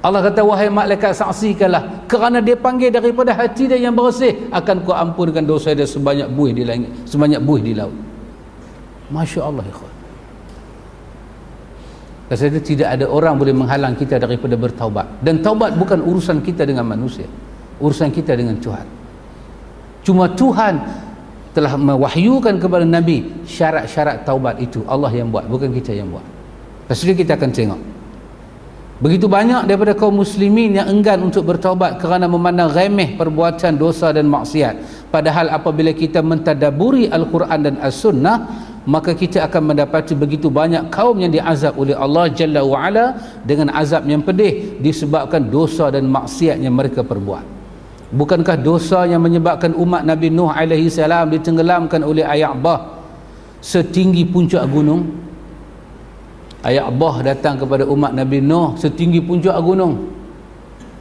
Allah kata wahai malaikat saksikanlah kerana dia panggil daripada hati dia yang bersih akan ku ampunkan dosa dia sebanyak buih di langit sebanyak buih di laut Masya Allah ikhwan itu tidak ada orang boleh menghalang kita daripada bertaubat. Dan taubat bukan urusan kita dengan manusia. Urusan kita dengan Tuhan. Cuma Tuhan telah mewahyukan kepada Nabi syarat-syarat taubat itu. Allah yang buat, bukan kita yang buat. Pasal itu kita akan tengok. Begitu banyak daripada kaum muslimin yang enggan untuk bertaubat kerana memandang remeh perbuatan dosa dan maksiat. Padahal apabila kita mentadaburi Al-Quran dan As-Sunnah, maka kita akan mendapati begitu banyak kaum yang diazab oleh Allah Jalla wa'ala dengan azab yang pedih disebabkan dosa dan maksiat yang mereka perbuat bukankah dosa yang menyebabkan umat Nabi Nuh alaihi salam ditenggelamkan oleh ayak bah setinggi puncak gunung ayak bah datang kepada umat Nabi Nuh setinggi puncak gunung.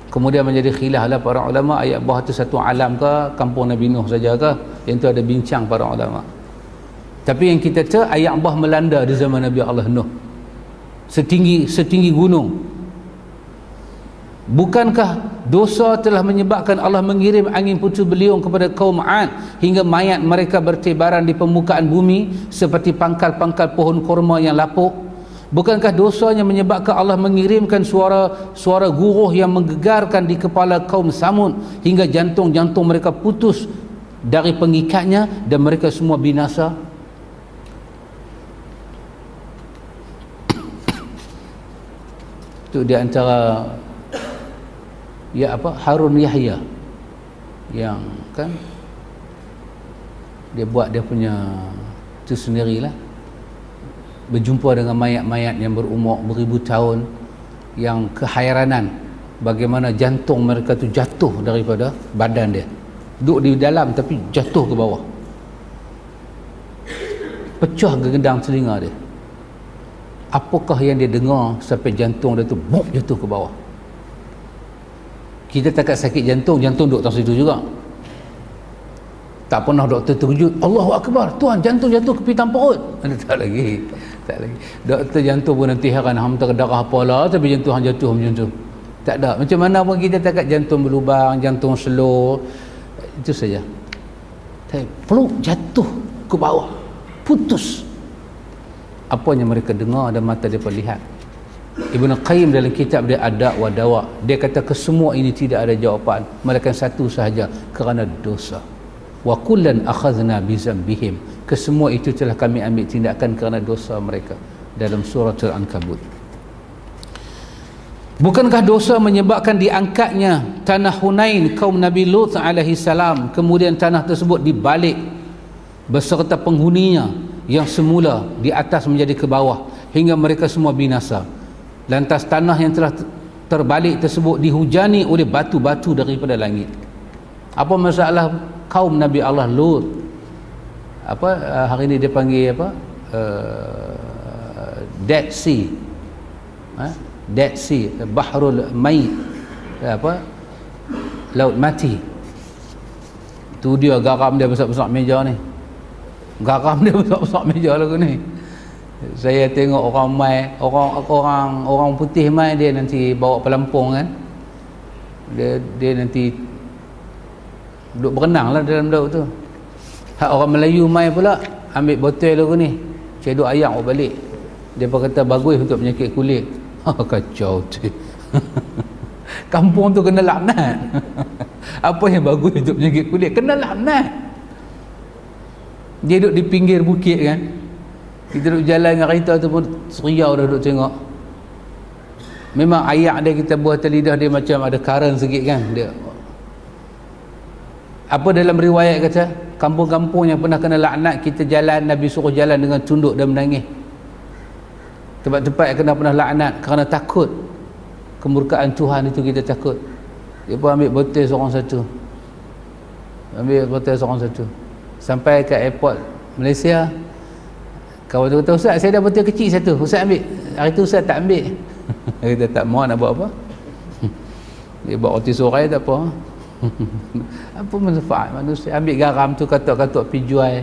Kemudian menjadi khilaf lah para ulama ayat bah itu satu alam ke kampung Nabi Nuh saja ke yang itu ada bincang para ulama. Tapi yang kita tahu ayat bah melanda di zaman Nabi Allah Nuh. Setinggi setinggi gunung. Bukankah dosa telah menyebabkan Allah mengirim angin putus beliung kepada kaum Ad hingga mayat mereka bertebaran di permukaan bumi seperti pangkal-pangkal pohon korma yang lapuk Bukankah dosanya menyebabkan Allah mengirimkan suara suara guruh yang menggegarkan di kepala kaum Samud hingga jantung-jantung mereka putus dari pengikatnya dan mereka semua binasa? Itu di antara ya apa Harun Yahya yang kan dia buat dia punya itu sendirilah berjumpa dengan mayat-mayat yang berumur beribu tahun yang kehairanan bagaimana jantung mereka tu jatuh daripada badan dia. Duduk di dalam tapi jatuh ke bawah. Pecah gendang telinga dia. Apakah yang dia dengar sampai jantung dia tu buk jatuh ke bawah? Kita takkan sakit jantung jantung duduk atas situ juga. Tak pernah doktor terkejut Allahu Akbar Tuhan jantung jatuh ke pitang perut. Tak lagi tak lagi. Doktor jantung pun nanti heran hang tak darah apa lah tapi jantung hang jatuh macam tu. Tak ada. Macam mana pun kita takat jantung berlubang jantung slow itu saja. Tapi peluk jatuh ke bawah. Putus. Apa yang mereka dengar dan mata mereka lihat Ibn Qayyim dalam kitab dia ada wa dawa dia kata kesemua ini tidak ada jawapan. Melainkan satu sahaja kerana dosa. Wa kullan akhadna bi kesemua itu telah kami ambil tindakan kerana dosa mereka dalam surah Al-Ankabut Bukankah dosa menyebabkan diangkatnya tanah Hunain kaum Nabi Lut alaihi salam? Kemudian tanah tersebut dibalik beserta penghuninya yang semula di atas menjadi ke bawah hingga mereka semua binasa. Lantas tanah yang telah terbalik tersebut dihujani oleh batu-batu daripada langit. Apa masalah kaum Nabi Allah Lut apa uh, hari ini dia panggil apa uh, Dead Sea. Ha? Dead Sea Bahrul Mai apa laut mati. Tu dia garam dia besar-besar meja ni. Garam dia besar-besar meja lagu ni. Saya tengok orang mai orang orang orang putih mai dia nanti bawa pelampung kan? Dia dia nanti duduk berenang lah dalam laut tu Hak orang Melayu mai pula ambil botol lagu ni. Cedok ayam buat balik. Pun kata bagus untuk penyakit kulit. Ha, kacau tu. Kampung tu kena laknat. Apa yang bagus untuk penyakit kulit? Kena laknat. Dia duduk di pinggir bukit kan. Kita duduk jalan dengan kereta tu pun seriau dah duduk tengok. Memang ayak dia kita buah lidah dia macam ada karen sikit kan. Dia. Apa dalam riwayat kata? Kampung-kampung yang pernah kena laknat kita jalan Nabi suruh jalan dengan tunduk dan menangis. Tempat-tempat yang kena pernah laknat kerana takut kemurkaan Tuhan itu kita takut. Dia pun ambil botol seorang satu. Ambil botol seorang satu. Sampai ke airport Malaysia kawan tu kata Ustaz saya dah botol kecil satu. Ustaz ambil. Hari tu Ustaz tak ambil. Dia tak mahu nak buat apa. Dia buat roti sorai tak apa apa manfaat manusia? Ambil garam tu katuk-katuk pergi jual.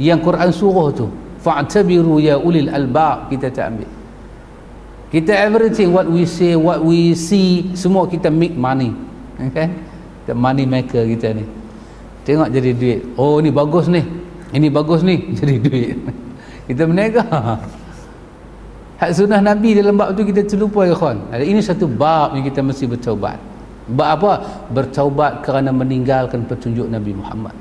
Yang Quran suruh tu fa'tabiru ya ulil albab kita tak ambil. Kita everything what we say what we see semua kita make money. Okay? the money maker kita ni. Tengok jadi duit. Oh ni bagus ni. Ini bagus ni. Jadi duit. Kita menega hak sunnah Nabi dalam bab tu kita terlupa ya kawan. Ini satu bab yang kita mesti bertaubat apa? Bertaubat kerana meninggalkan petunjuk Nabi Muhammad.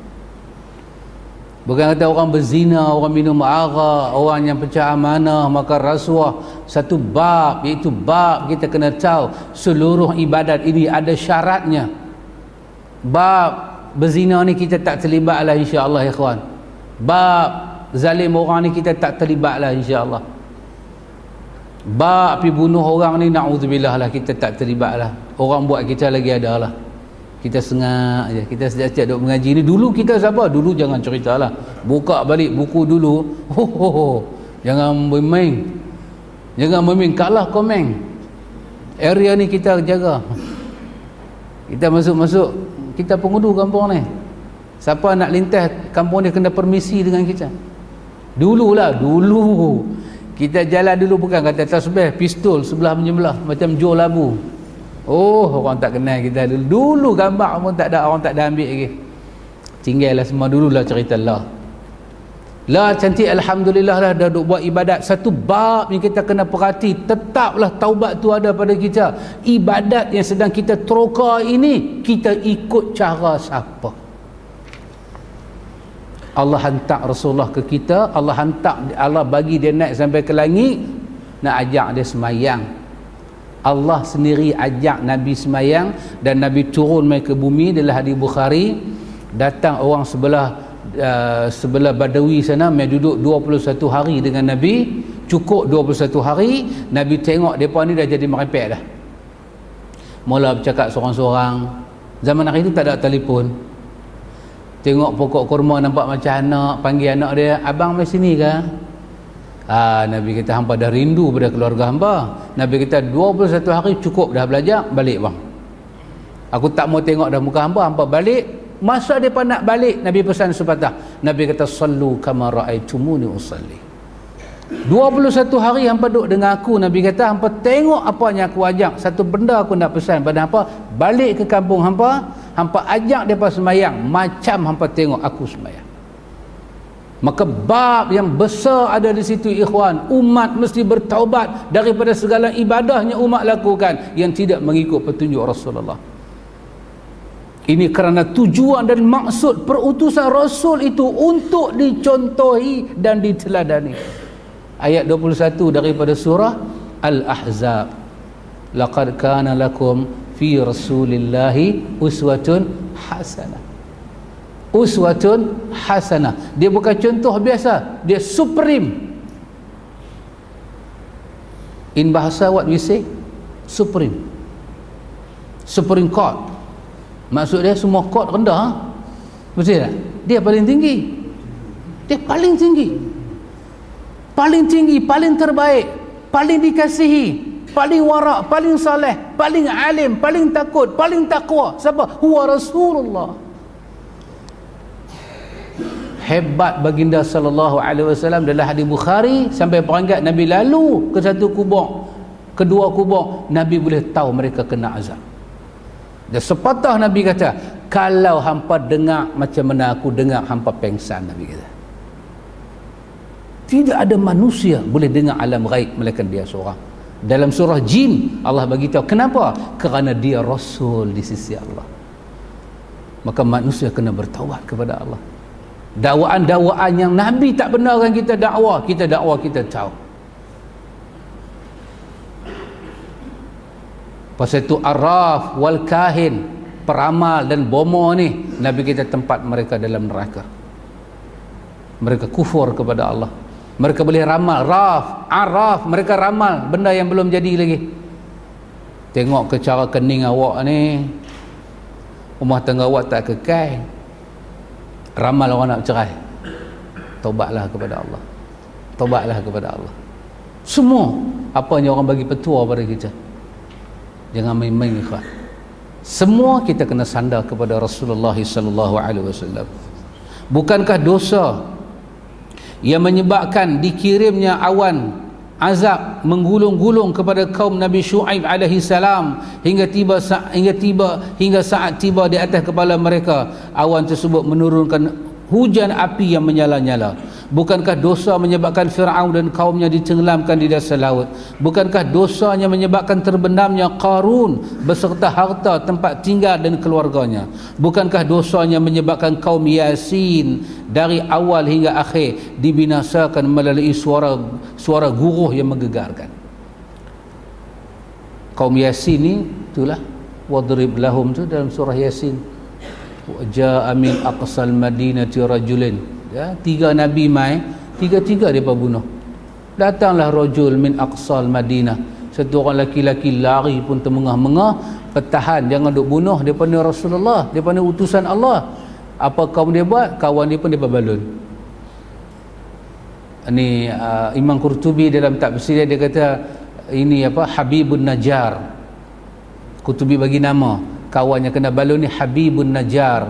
Bukan kata orang berzina, orang minum arak, orang yang pecah amanah, maka rasuah. Satu bab, iaitu bab kita kena tahu seluruh ibadat ini ada syaratnya. Bab berzina ni kita tak terlibat lah insya Allah ya kawan. Bab zalim orang ni kita tak terlibat lah insyaAllah bab pergi bunuh orang ni na'udzubillah lah kita tak terlibat lah. Orang buat kita lagi ada lah. Kita sengak je. Kita sejak-sejak duk mengaji ni dulu kita sabar. Dulu jangan cerita lah. Buka balik buku dulu. Ho, ho, ho. jangan bermain. Jangan bermain. Kalah komen. Area ni kita jaga. Kita masuk-masuk. Kita pengudu kampung ni. Siapa nak lintas kampung ni kena permisi dengan kita. Dululah. Dulu kita jalan dulu bukan kata tasbih pistol sebelah menyebelah macam jual labu. Oh orang tak kenal kita dulu. Dulu gambar pun tak ada Orang tak ada ambil lagi. Tinggallah semua dulu lah cerita lah. Lah cantik Alhamdulillah lah Dah duk buat ibadat. Satu bab yang kita kena perhati Tetaplah taubat tu ada pada kita. Ibadat yang sedang kita teroka ini Kita ikut cara siapa Allah hantar Rasulullah ke kita Allah hantar Allah bagi dia naik sampai ke langit Nak ajak dia semayang. Allah sendiri ajak Nabi semayang dan Nabi turun mai ke bumi adalah hadis Bukhari datang orang sebelah uh, sebelah Badawi sana mai duduk 21 hari dengan Nabi cukup 21 hari Nabi tengok depa ni dah jadi merepek dah. Mula bercakap seorang-seorang. Zaman hari itu tak ada telefon tengok pokok kurma nampak macam anak panggil anak dia abang mai sini ke Ha, Nabi kita hampa dah rindu pada keluarga hamba. Nabi kita 21 hari cukup dah belajar, balik bang. Aku tak mau tengok dah muka hamba, hamba balik. Masa dia nak balik, Nabi pesan sepatah. Nabi kata, Sallu kama ra'aitumuni usalli. 21 hari hampa duduk dengan aku, Nabi kata, hampa tengok apa yang aku ajak. Satu benda aku nak pesan pada hampa, balik ke kampung hampa, hampa ajak dia semayang. Macam hampa tengok aku semayang maka bab yang besar ada di situ ikhwan. Umat mesti bertaubat daripada segala ibadahnya umat lakukan yang tidak mengikut petunjuk Rasulullah. Ini kerana tujuan dan maksud perutusan Rasul itu untuk dicontohi dan diteladani. Ayat 21 daripada surah Al-Ahzab. Laqad kana lakum fi rasulillahi uswatun hasanah. Uswatun hasanah. Dia bukan contoh biasa. Dia supreme. In bahasa what we say? Supreme. Supreme court. Maksud dia semua court rendah ha? betul tak? Dia paling tinggi. Dia paling tinggi. Paling tinggi paling terbaik paling dikasihi paling warak paling saleh paling alim paling takut paling takwa siapa? Huwa rasulullah. Hebat baginda sallallahu alaihi wasallam dalam hadis Bukhari sampai peringkat Nabi lalu ke satu kubur kedua kubur Nabi boleh tahu mereka kena azab. Dan sepatah Nabi kata kalau hampa dengar macam mana aku dengar hampa pengsan Nabi kata. Tidak ada manusia boleh dengar alam gaib melainkan dia seorang dalam surah jin Allah bagi tahu kenapa? Kerana dia rasul di sisi Allah. Maka manusia kena bertawad kepada Allah. Dakwaan-dakwaan yang Nabi tak benarkan kita dakwah kita dakwah kita tahu. Pasal itu araf wal kahin peramal dan bomo ni Nabi kita tempat mereka dalam neraka. Mereka kufur kepada Allah mereka boleh ramal. Raf. Araf mereka ramal. Benda yang belum jadi lagi. Tengok ke cara kening awak ni. Rumah tangga awak tak kekal ramal orang nak cerai. Taubatlah kepada Allah. Taubatlah kepada Allah. Semua apa yang orang bagi petua pada kita. Jangan main-main ikhwan. Semua kita kena sandar kepada Rasulullah sallallahu alaihi wasallam. Bukankah dosa yang menyebabkan dikirimnya awan azab menggulung-gulung kepada kaum Nabi Shu'aib alaihi salam hingga tiba hingga tiba hingga saat tiba di atas kepala mereka. Awan tersebut menurunkan hujan api yang menyala-nyala. Bukankah dosa menyebabkan Firaun dan kaumnya ditenggelamkan di dasar laut? Bukankah dosanya menyebabkan terbenamnya Qarun beserta harta tempat tinggal dan keluarganya? Bukankah dosanya menyebabkan kaum Yasin dari awal hingga akhir dibinasakan melalui suara suara guruh yang menggegarkan? Kaum Yasin ni itulah wadrib lahum tu dalam surah Yasin ja'a min aqsal madinati rajulin. Ya tiga nabi mai tiga-tiga dia bunuh datanglah rojul min aqsal madinah. Satu orang laki-laki lari pun termengah-mengah pertahan jangan duk bunuh. Daripada Rasulullah daripada utusan Allah. Apa kaum dia buat? Kawan dia pun dia balun ini uh, Imam Qurtubi dalam tafsir dia kata ini apa? Habibun Najjar. Qurtubi bagi nama kawannya kena balun ni Habibun Najjar.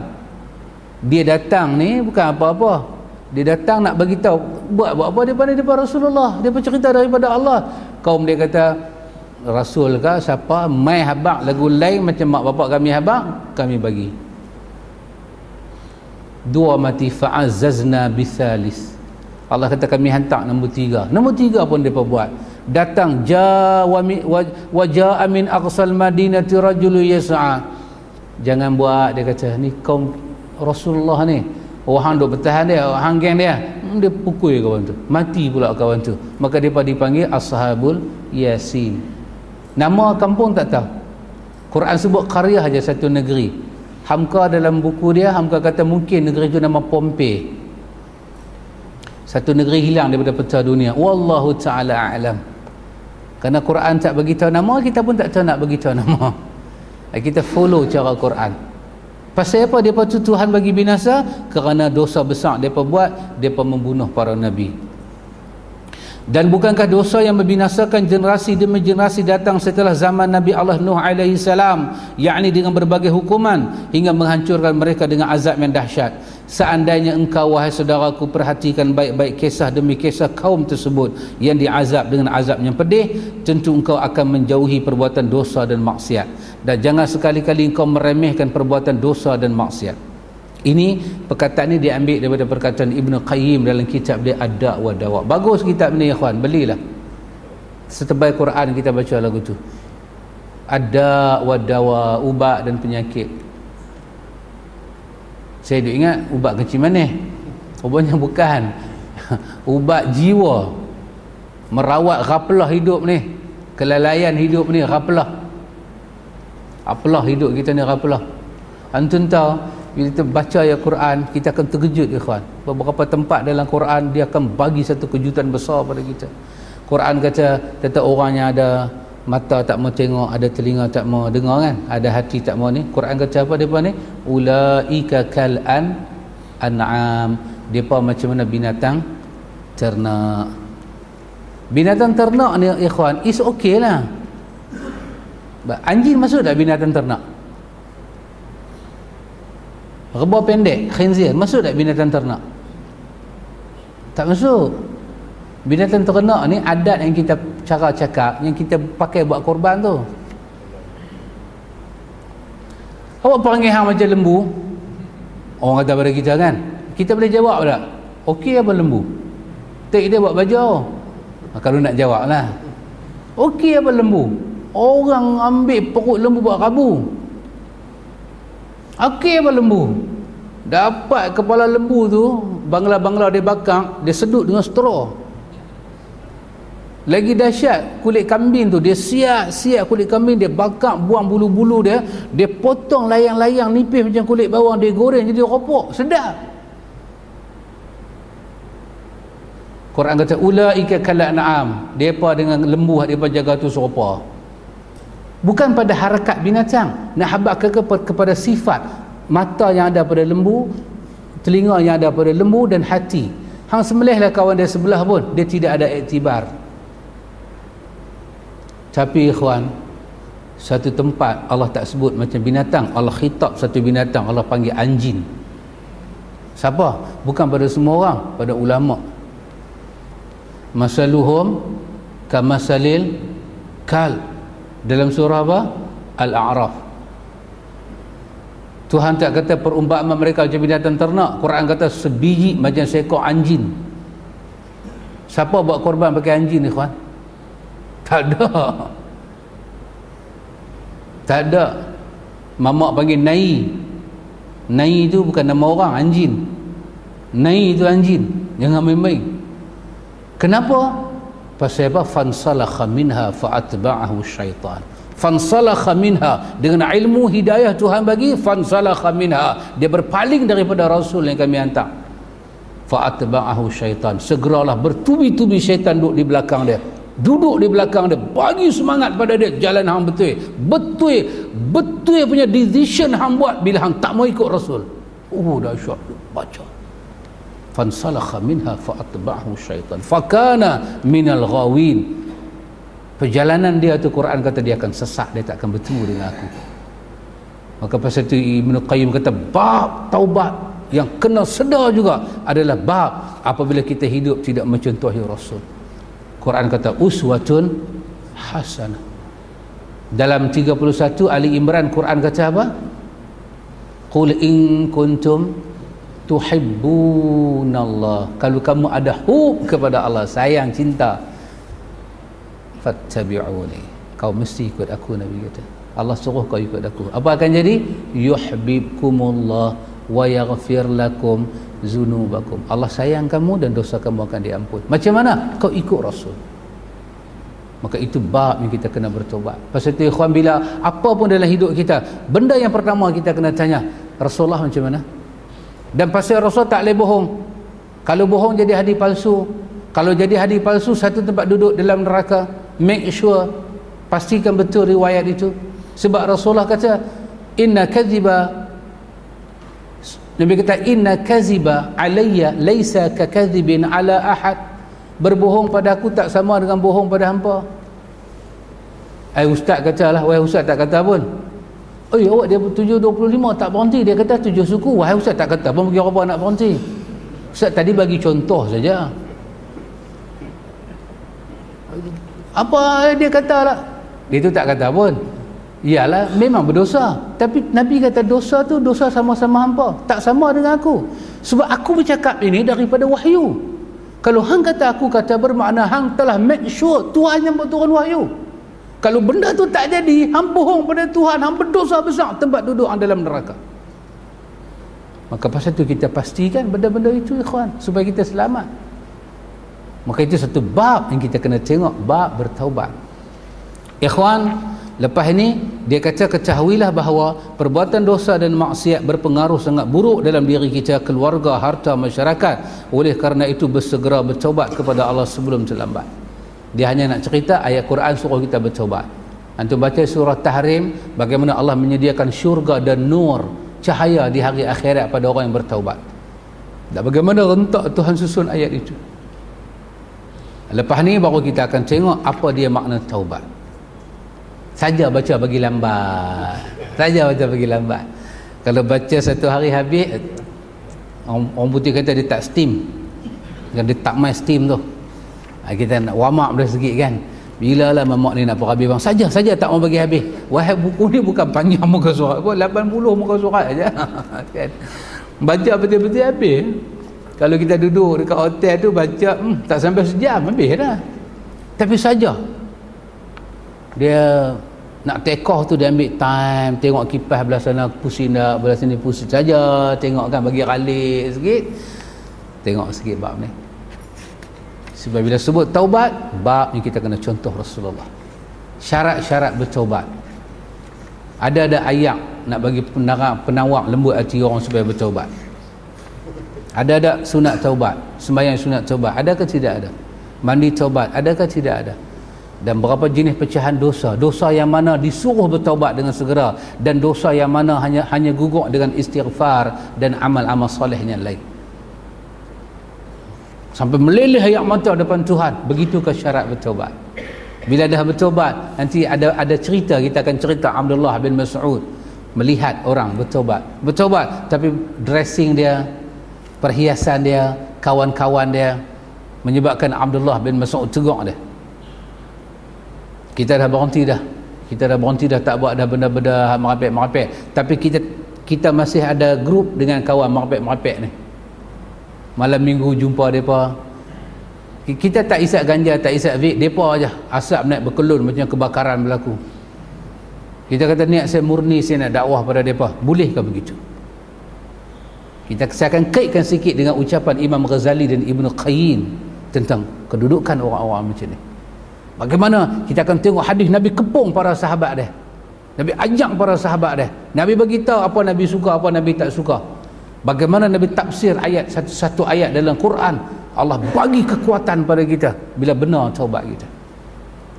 Dia datang ni bukan apa-apa. Dia datang nak bagi tahu buat buat apa daripada daripada Rasulullah. Dia cerita daripada Allah. Kaum dia kata Rasul ke siapa? Mai habaq lagu lain macam mak bapak kami habaq kami bagi. Dua mati fa'azzazna bisalis Allah kata kami hantar nombor tiga. Nombor tiga pun dia buat datang ja wa wa jaa min aqsal madinati rajulu yas'a. Jangan buat dia kata ni kaum Rasulullah ni orang duk bertahan dia orang geng dia. Hmm, dia pukul kawan tu. Mati pula kawan tu. Maka dia dipanggil ashabul yasin. Nama kampung tak tahu. Quran sebut qaryah aja satu negeri. Hamka dalam buku dia Hamka kata mungkin negeri itu nama Pompei satu negeri hilang daripada peta dunia. Wallahu taala alam kerana Quran tak bagi tahu nama kita pun tak tahu nak bagi tahu nama kita follow cara Quran Pasal apa dia tu Tuhan bagi binasa? Kerana dosa besar dia buat, dia membunuh para nabi. Dan bukankah dosa yang membinasakan generasi demi generasi datang setelah zaman Nabi Allah Nuh alaihi salam, yakni dengan berbagai hukuman hingga menghancurkan mereka dengan azab yang dahsyat. Seandainya engkau wahai saudaraku perhatikan baik-baik kisah demi kisah kaum tersebut yang diazab dengan azab yang pedih, tentu engkau akan menjauhi perbuatan dosa dan maksiat. Dan jangan sekali-kali engkau meremehkan perbuatan dosa dan maksiat. Ini perkataan ini diambil daripada perkataan Ibn Qayyim dalam kitab dia Ad-Da' wa Dawa. Bagus kitab ni ya ikhwan, belilah. Setebal Quran kita baca lagu tu. Ad-Da' wa Dawa, ubat dan penyakit saya duk ingat ubat kecil mana? Rupanya bukan. Ubat jiwa. Merawat ghaflah hidup ni. Kelalaian hidup ni ghaflah apalah hidup kita ni ghaflah antum tahu bila kita baca ayat Quran kita akan terkejut ikhwan. Beberapa tempat dalam Quran dia akan bagi satu kejutan besar pada kita. Quran kata tetap orang yang ada mata tak mau tengok ada telinga tak mau dengar kan? Ada hati tak mau ni? Quran kata apa depa ni? Ulaika kal an an'am depa macam mana? Binatang ternak. Binatang ternak ni ikhwan is okay lah. Anjing masuk tak binatang ternak? Rebah pendek khinzir masuk tak binatang ternak? Tak masuk binatang ternak ni adat yang kita cara cakap yang kita pakai buat korban tu. Awak panggil hang macam lembu? Orang kata pada kita kan? Kita boleh jawab tak? Okey apa lembu? Tak dia buat baju? Ha, kalau nak jawab lah. Okey apa lembu? Orang ambil perut lembu buat kabu. Okey apa lembu? Dapat kepala lembu tu bangla-bangla dia bakar dia sedut dengan straw lagi dahsyat kulit kambing tu dia siap-siap kulit kambing dia bakar buang bulu-bulu dia dia potong layang-layang nipis macam kulit bawang dia goreng jadi ropok sedap. Quran kata ulaika kala na'am depa dengan lembu depa jaga tu serupa. Bukan pada harakat binatang nak habaq ke kepada sifat. Mata yang ada pada lembu telinga yang ada pada lembu dan hati. Hang sembelihlah kawan dia sebelah pun dia tidak ada iktibar tapi ikhwan satu tempat Allah tak sebut macam binatang. Allah khitab satu binatang. Allah panggil anjing siapa? bukan pada semua orang pada ulama. Masaluhum kamasalil kal. Dalam surah apa? Al-A'raf. Tuhan tak kata perumpamaan mereka macam binatang ternak. Quran kata sebiji macam seekor anjing siapa buat korban pakai anjing ni kawan tak ada tak ada mamak panggil nai. Nai itu bukan nama orang anjing nai itu anjing jangan main-main. Kenapa? Pasal apa? Fansalakha minha fa'atba'ahu syaitan. Fansalakha minha. Dengan ilmu hidayah Tuhan bagi fansalakha minha. Dia berpaling daripada rasul yang kami hantar. Fa'atba'ahu syaitan. Segeralah bertubi-tubi syaitan duduk di belakang dia duduk di belakang dia bagi semangat pada dia jalan hang betul. Betul betul punya decision hang buat bila hang tak mau ikut rasul. Oh dahsyat. Baca. Fansalakha minha fa'atba'ahu syaitan. Fakana minal ghawin. Perjalanan dia tu Quran kata dia akan sesak dia tak akan bertemu dengan aku. Maka pasal itu Ibn Qayyim kata bab taubat yang kena sedar juga adalah bab apabila kita hidup tidak mencontohi rasul Quran kata uswatun hasanah dalam 31 Ali Imran Quran kata apa? Qul in kuntum tuhibbunallah. Kalau kamu ada hub kepada Allah sayang cinta fattabi'uni. Kau mesti ikut aku Nabi kata. Allah suruh kau ikut aku. Apa akan jadi? Yuhibbukumullah wa yaghfir lakum zunubakum. Allah sayang kamu dan dosa kamu akan diampun. Macam mana? Kau ikut rasul. Maka itu bab yang kita kena bertobat. Pasal itu ikhwan bila apa pun dalam hidup kita benda yang pertama kita kena tanya Rasulullah macam mana? Dan pasal Rasul tak boleh bohong. Kalau bohong jadi hadis palsu. Kalau jadi hadis palsu satu tempat duduk dalam neraka make sure pastikan betul riwayat itu. Sebab Rasulullah kata inna kadhiba Nabi kata inna kaziba alayya laysa ka kadhibin ala ahad. Berbohong pada aku tak sama dengan bohong pada hampa. Ai ustaz katalah, wahai ustaz tak kata pun. Oh ya awak dia 725 tak berhenti dia kata tujuh suku. Wahai ustaz tak kata pun bagi apa nak berhenti. Ustaz tadi bagi contoh saja. Apa dia kata lah? Dia tu tak kata pun. Iyalah memang berdosa. Tapi Nabi kata dosa tu dosa sama-sama hampa. Tak sama dengan aku. Sebab aku bercakap ini daripada wahyu. Kalau hang kata aku kata bermakna hang telah make sure Tuhan yang berturun wahyu. Kalau benda tu tak jadi Hang bohong pada Tuhan. Hang berdosa besar. Tempat duduk hang dalam neraka. Maka pasal tu kita pastikan benda-benda itu ikhwan Supaya kita selamat. Maka itu satu bab yang kita kena tengok. Bab bertaubat. Ikhwan Lepas ini dia kata ketahuilah bahawa perbuatan dosa dan maksiat berpengaruh sangat buruk dalam diri kita, keluarga, harta, masyarakat. Oleh kerana itu bersegera bertobat kepada Allah sebelum terlambat. Dia hanya nak cerita ayat Quran suruh kita bertobat. Antum baca surah Tahrim bagaimana Allah menyediakan syurga dan nur, cahaya di hari akhirat pada orang yang bertaubat. Dan bagaimana rentak Tuhan susun ayat itu. Lepas ni baru kita akan tengok apa dia makna taubat saja baca bagi lambat. Saja baca bagi lambat. Kalau baca satu hari habis orang, orang putih kata dia tak steam. Dan dia tak main steam tu. Ha, kita nak warm up dah sikit kan. Bila lah mamak ni nak perhabis bang saja saja tak mau bagi habis. Wahai buku ni bukan panjang muka surat pun 80 muka surat aja kan? Baca betul-betul habis. Kalau kita duduk dekat hotel tu baca hmm, tak sampai sejam habis dah. Tapi saja dia nak take off tu dia ambil time tengok kipas belah sana pusing dah belah sini pusing saja tengok kan bagi ralik sikit. Tengok sikit bab ni. Sebab bila sebut taubat bab ni kita kena contoh Rasulullah. Syarat-syarat bertaubat. Ada ada ayat nak bagi penawak, penawak lembut hati orang supaya bertaubat. Ada ada sunat taubat sembahyang sunat taubat adakah tidak ada? Mandi taubat adakah tidak ada dan berapa jenis pecahan dosa? Dosa yang mana disuruh bertaubat dengan segera dan dosa yang mana hanya hanya gugur dengan istighfar dan amal-amal soleh yang lain. Sampai meleleh ayat mata depan Tuhan begitu ke syarat bertaubat. Bila dah bertaubat nanti ada ada cerita kita akan cerita Abdullah bin Mas'ud melihat orang bertaubat. Bertaubat tapi dressing dia perhiasan dia kawan-kawan dia menyebabkan Abdullah bin Mas'ud tegur dia kita dah berhenti dah. Kita dah berhenti dah tak buat dah benda-benda merapek-merapek. Tapi kita kita masih ada grup dengan kawan merapek-merapek ni. Malam minggu jumpa mereka kita tak isap ganja tak isap vape mereka aja. Asap naik berkelun macam kebakaran berlaku. Kita kata niat saya murni saya nak dakwah pada mereka bolehkah begitu? Kita saya akan kaitkan sikit dengan ucapan Imam Ghazali dan Ibn Qayyim tentang kedudukan orang-orang macam ni Bagaimana kita akan tengok hadis Nabi kepung para sahabat dia. Nabi ajak para sahabat dia. Nabi beritahu apa Nabi suka, apa Nabi tak suka. bagaimana Nabi tafsir ayat satu-satu ayat dalam Quran Allah bagi kekuatan pada kita bila benar taubat kita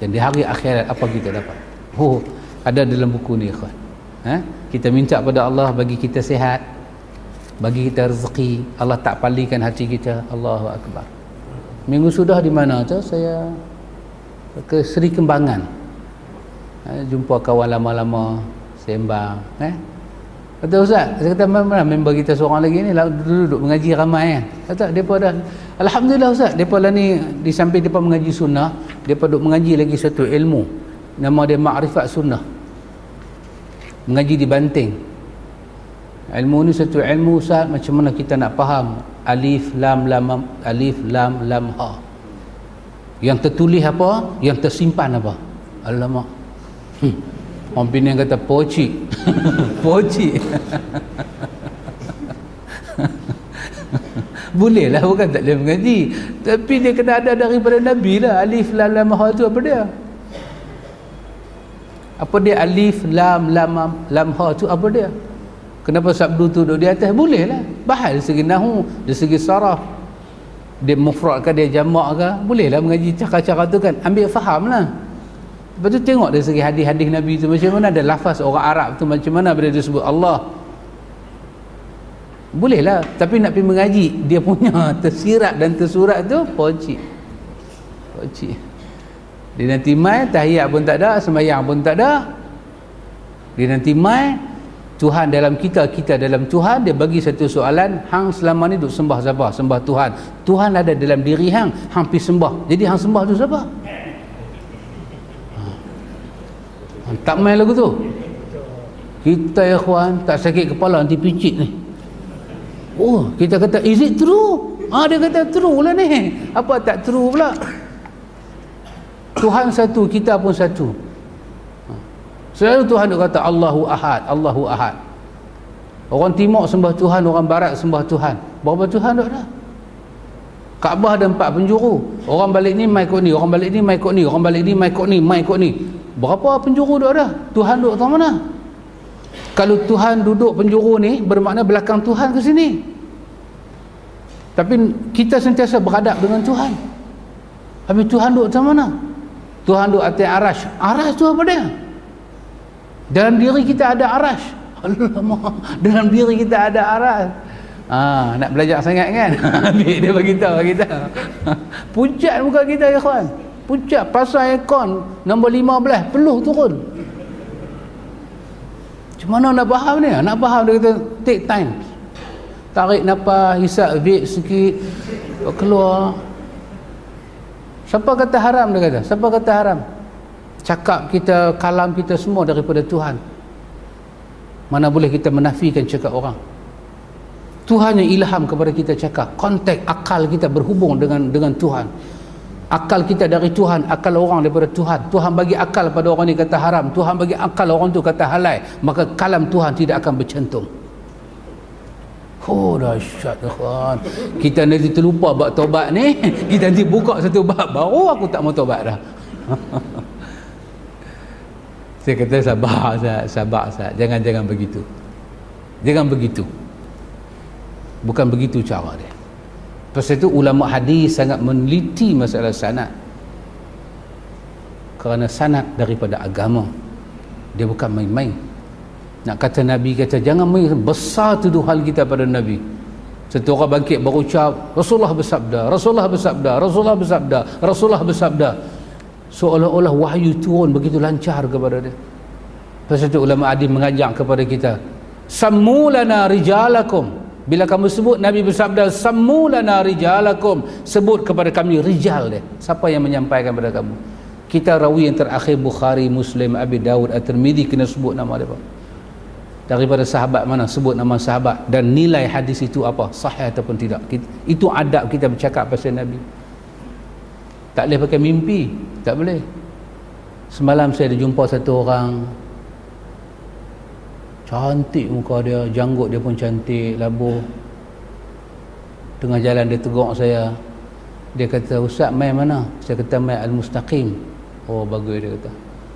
dan di hari akhirat apa kita dapat oh ada dalam buku ni ikhwan ha? kita minta pada Allah bagi kita sihat bagi kita rezeki Allah tak palikan hati kita Allahu Akbar minggu sudah di mana tu saya ke Seri Kembangan. Ha? jumpa kawan lama-lama sembang eh? kata Ustaz? Saya kata mana member kita seorang lagi ni duduk, duduk mengaji ramai kan? Kata mereka dah Alhamdulillah Ustaz. Mereka lah ni di samping mereka mengaji sunnah mereka duduk mengaji lagi satu ilmu. Nama dia Ma'rifat Sunnah. Mengaji di Banting. Ilmu ni satu ilmu Ustaz macam mana kita nak faham alif lam lam alif lam lam ha yang tertulis apa? Yang tersimpan apa? Alamak. Hmm. orang Penang kata poci. Poci. Boleh lah bukan tak boleh mengaji. Tapi dia kena ada daripada Nabi lah. Alif lam lam ha tu apa dia? Apa dia? Alif lam lam lam ha tu apa dia? Kenapa sabdu tu duduk di atas? Boleh lah. Bahal segi nahu dari segi saraf dia mufrad ke dia jamak ke boleh lah mengaji cakap-cakap tu kan. Ambil faham lah. Lepas tu tengok dari segi hadis-hadis Nabi tu macam mana ada lafaz orang Arab tu macam mana bila dia sebut Allah. Boleh lah tapi nak pergi mengaji dia punya tersirat dan tersurat tu pocik. Pocik. Dia nanti mai tahiyat pun tak ada sembahyang pun tak ada. Dia nanti mai Tuhan dalam kita kita dalam Tuhan. Dia bagi satu soalan hang selama ni duk sembah siapa sembah Tuhan. Tuhan ada dalam diri hang hang pi sembah. Jadi hang sembah tu siapa? Ha. tak main lagu tu? Kita ya kawan tak sakit kepala nanti picit ni. Oh kita kata is it true? Ah dia kata true lah ni. Apa tak true pula? Tuhan satu kita pun satu. Selalu Tuhan dia kata Allahu Ahad Allahu Ahad. Orang timur sembah Tuhan orang barat sembah Tuhan. Berapa Tuhan tak ada? Kaabah ada empat penjuru. Orang balik ni mai ni. Orang balik ni mai ni. Orang balik ni mai ni mai ni. Berapa penjuru tak ada? Tuhan duduk tahu mana? Kalau Tuhan duduk penjuru ni bermakna belakang Tuhan ke sini? Tapi kita sentiasa beradab dengan Tuhan. Tapi Tuhan duduk tahu mana? Tuhan duduk atas arash arash tu apa dia dalam diri kita ada arash. Alamak, dalam diri kita ada arash. Ha, nak belajar sangat kan? Ambil dia bagi tahu kita pucat muka kita ya kawan pucat pasal ekon nombor 15 peluh turun. Macam mana nak faham ni? Nak faham dia kata take time. Tarik nafas hisap vape sikit keluar. Siapa kata haram dia kata? Siapa kata haram? Cakap kita, kalam kita semua daripada Tuhan. Mana boleh kita menafikan cakap orang? Tuhan yang ilham kepada kita cakap. Kontak akal kita berhubung dengan dengan Tuhan. Akal kita dari Tuhan, akal orang daripada Tuhan. Tuhan bagi akal pada orang ni kata haram. Tuhan bagi akal orang tu kata halal. Maka kalam Tuhan tidak akan bercantum. Oh dahsyat kawan. Kita nanti terlupa bab tobat ni. Kita nanti buka satu bab baru aku tak mau tobat dah. Saya kata sabar Ustaz, sabar Ustaz. Jangan-jangan begitu. Jangan begitu. Bukan begitu cara dia. Pasal itu ulama hadis sangat meneliti masalah sanad. Kerana sanad daripada agama. Dia bukan main-main nak kata Nabi kata jangan besar tuduhan kita pada Nabi satu orang bangkit berucap Rasulullah bersabda Rasulullah bersabda Rasulullah bersabda Rasulullah bersabda seolah-olah wahyu turun begitu lancar kepada dia. Pasal itu ulama adi mengajak kepada kita sammulana rijalakum. Bila kamu sebut Nabi bersabda sammulana rijalakum sebut kepada kami rijal dia. Siapa yang menyampaikan kepada kamu? Kita rawi yang terakhir Bukhari Muslim Abi Dawud At-Tirmidhi kena sebut nama dia daripada sahabat mana sebut nama sahabat dan nilai hadis itu apa? Sahih ataupun tidak? Itu adab kita bercakap pasal Nabi. Tak boleh pakai mimpi tak boleh. Semalam saya ada jumpa satu orang. Cantik muka dia janggut dia pun cantik labuh. Tengah jalan dia tegur saya. Dia kata ustaz mai mana? Saya kata mai al-mustaqim. Oh bagus dia kata.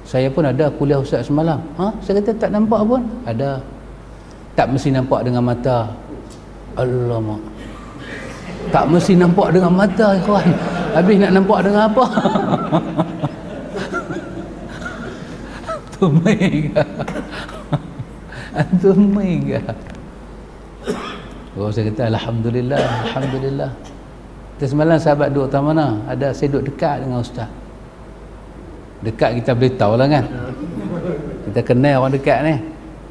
Saya pun ada kuliah ustaz semalam. Ha? saya kata tak nampak pun? Ada. Tak mesti nampak dengan mata. Alamak. Tak mesti nampak dengan mata kawan habis nak nampak dengan apa? Antum main antum main ke? Oh saya kata Alhamdulillah Alhamdulillah. Kita semalam sahabat duduk tak mana? Ada saya duduk dekat dengan ustaz. Dekat kita boleh tahu lah kan? Kita kenal orang dekat ni.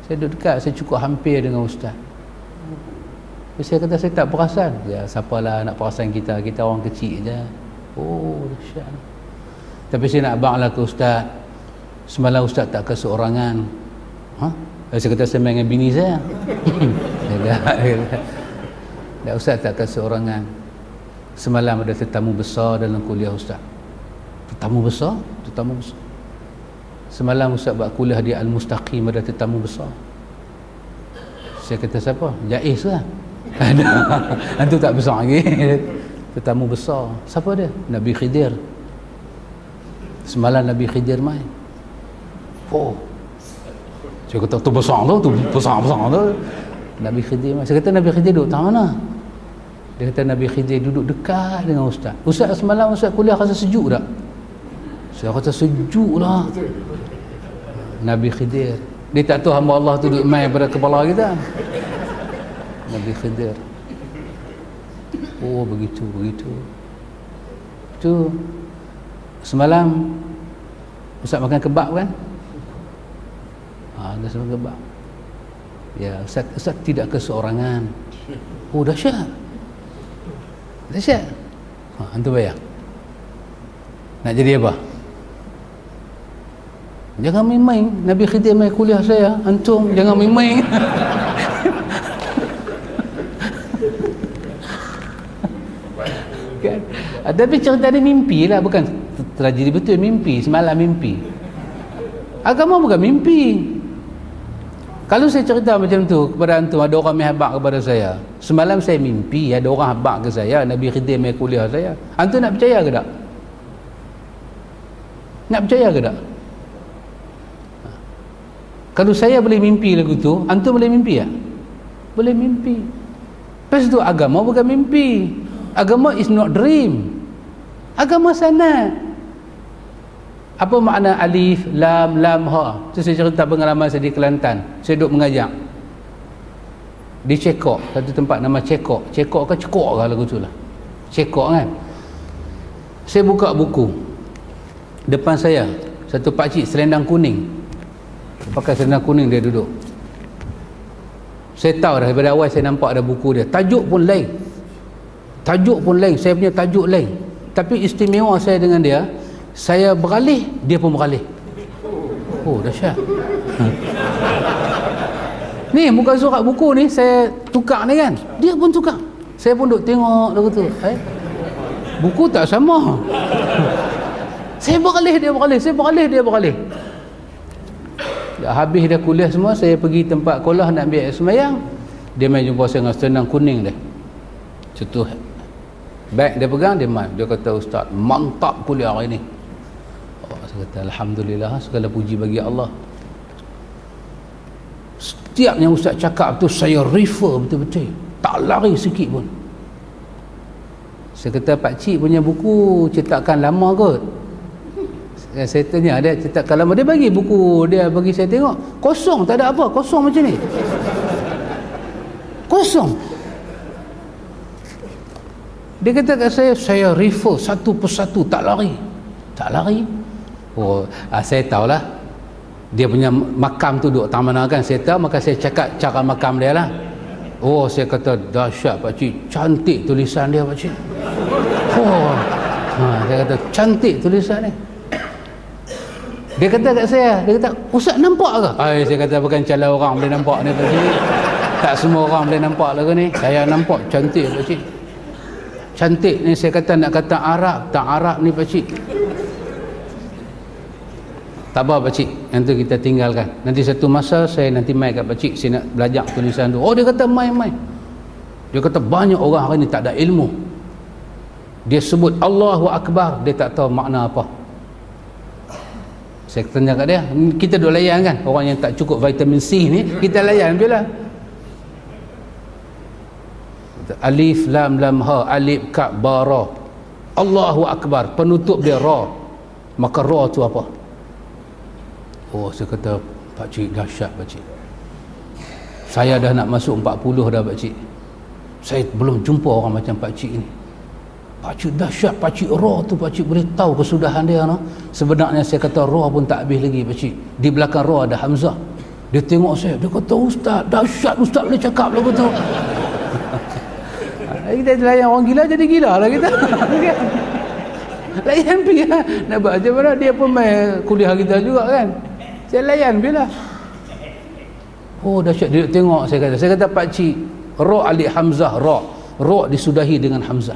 Saya duduk dekat saya cukup hampir dengan ustaz. Saya kata saya tak perasan. Ya siapalah nak perasan kita? Kita orang kecil je oh dahsyat. Tapi saya nak abang ke ustaz. Semalam ustaz tak keseorangan ha? saya kata saya main dengan bini saya. Tak ustaz tak keseorangan semalam ada tetamu besar dalam kuliah ustaz. Tetamu besar? Tetamu besar. Semalam ustaz buat kuliah di Al-Mustaqim ada tetamu besar. Saya kata siapa? Jais lah. Ada itu tak besar lagi tetamu besar siapa dia? Nabi Khidir semalam Nabi Khidir main Oh. Saya kata tu besar tu, tu besar-besar tu. Nabi Khidir. Saya kata Nabi Khidir duduk tak mana? Dia kata Nabi Khidir duduk dekat dengan ustaz. Ustaz semalam ustaz kuliah rasa sejuk tak? Saya kata sejuk lah. Nabi Khidir. Dia tak tahu hamba Allah tu duduk main pada kepala kita. Nabi Khidir. Oh begitu, begitu. Tu semalam Ustaz makan kebab kan? anda sama gebak ya Ustaz, Ustaz tidak keseorangan. Oh dahsyat. Dahsyat. Ha, antum bayar. Nak jadi apa? Jangan main-main. Nabi Khidir main kuliah saya. Antum jangan main-main kan? Tapi cerita ni mimpi lah bukan jadi betul mimpi semalam mimpi agama bukan mimpi kalau saya cerita macam tu kepada antum ada orang mai habaq kepada saya. Semalam saya mimpi ada orang habaq ke saya, Nabi Khidir mai kuliah saya. Antum nak percaya ke tak? Nak percaya ke tak? Kalau saya boleh mimpi lagu tu, antum boleh mimpi tak? Boleh mimpi. Lepas tu agama bukan mimpi. Agama is not dream. Agama sanat apa makna alif lam lam ha? Tu saya cerita pengalaman saya di Kelantan. Saya duduk mengajar. Di Cekok. Satu tempat nama Cekok. Cekok ke Cekok ke lagu tu lah. Cekok kan? Saya buka buku. Depan saya satu pakcik selendang kuning. Pakai selendang kuning dia duduk. Saya tahu dah daripada awal saya nampak ada buku dia. Tajuk pun lain. Tajuk pun lain. Saya punya tajuk lain tapi istimewa saya dengan dia saya beralih dia pun beralih. Oh dahsyat. Ni muka surat buku ni saya tukar ni kan? Dia pun tukar. Saya pun duk tengok lagu tu eh? buku tak sama. Saya beralih dia beralih. Saya beralih dia beralih. Dah habis dah kuliah semua saya pergi tempat kolah nak ambil semayang. Dia main jumpa saya dengan senang kuning dia. Contoh bag dia pegang dia main dia kata ustaz mantap kuliah hari ni. Saya kata Alhamdulillah segala puji bagi Allah. Setiap yang ustaz cakap tu saya refer betul-betul. Tak lari sikit pun. Saya kata pakcik punya buku cetakan lama kot. Saya tanya dia cetakan lama? Dia bagi buku dia bagi saya tengok. Kosong tak ada apa. Kosong macam ni. Kosong dia kata kat saya saya refer satu persatu tak lari. Tak lari? Oh uh, saya tahulah. Dia punya makam tu duduk taman kan saya tahu maka saya cakap cara makam dia lah. Oh saya kata dahsyat pak cik. Cantik tulisan dia pak cik. Oh. Ha, saya kata cantik tulisan ni dia kata kat saya dia kata ustaz nampak ke? Ay, saya kata bukan calon orang boleh nampak ni pak cik. Tak semua orang boleh nampak lah ni. Saya nampak cantik pak cik cantik ni saya kata nak kata Arab tak Arab ni pak cik tak apa pakcik. Yang tu kita tinggalkan. Nanti satu masa saya nanti mai kat pakcik. Saya nak belajar tulisan tu. Oh dia kata mai mai. Dia kata banyak orang hari ni tak ada ilmu. Dia sebut Allahu Akbar. Dia tak tahu makna apa. Saya tanya kat dia. Kita duk layan kan? Orang yang tak cukup vitamin C ni kita layan je lah alif lam lam ha alif ka ba ra. Allahu akbar. Penutup dia ra. Maka ra tu apa? Oh saya kata pak cik dahsyat pak cik. Saya dah nak masuk 40 dah pak cik. Saya belum jumpa orang macam pak cik ni. Pak cik dahsyat. Pak cik ra tu pak cik boleh tahu kesudahan dia no? sebenarnya saya kata ra pun tak habis lagi pak cik. Di belakang ra ada hamzah. Dia tengok saya dia kata ustaz dahsyat ustaz boleh cakap lah betul kita layan orang gila jadi gila lah kita. Layan pergi lah. Nak buat macam mana dia pun main kuliah kita juga kan. Saya layan bila? Oh dahsyat. Dia tengok saya kata. Saya kata pak cik ra alif hamzah ra ra disudahi dengan hamzah.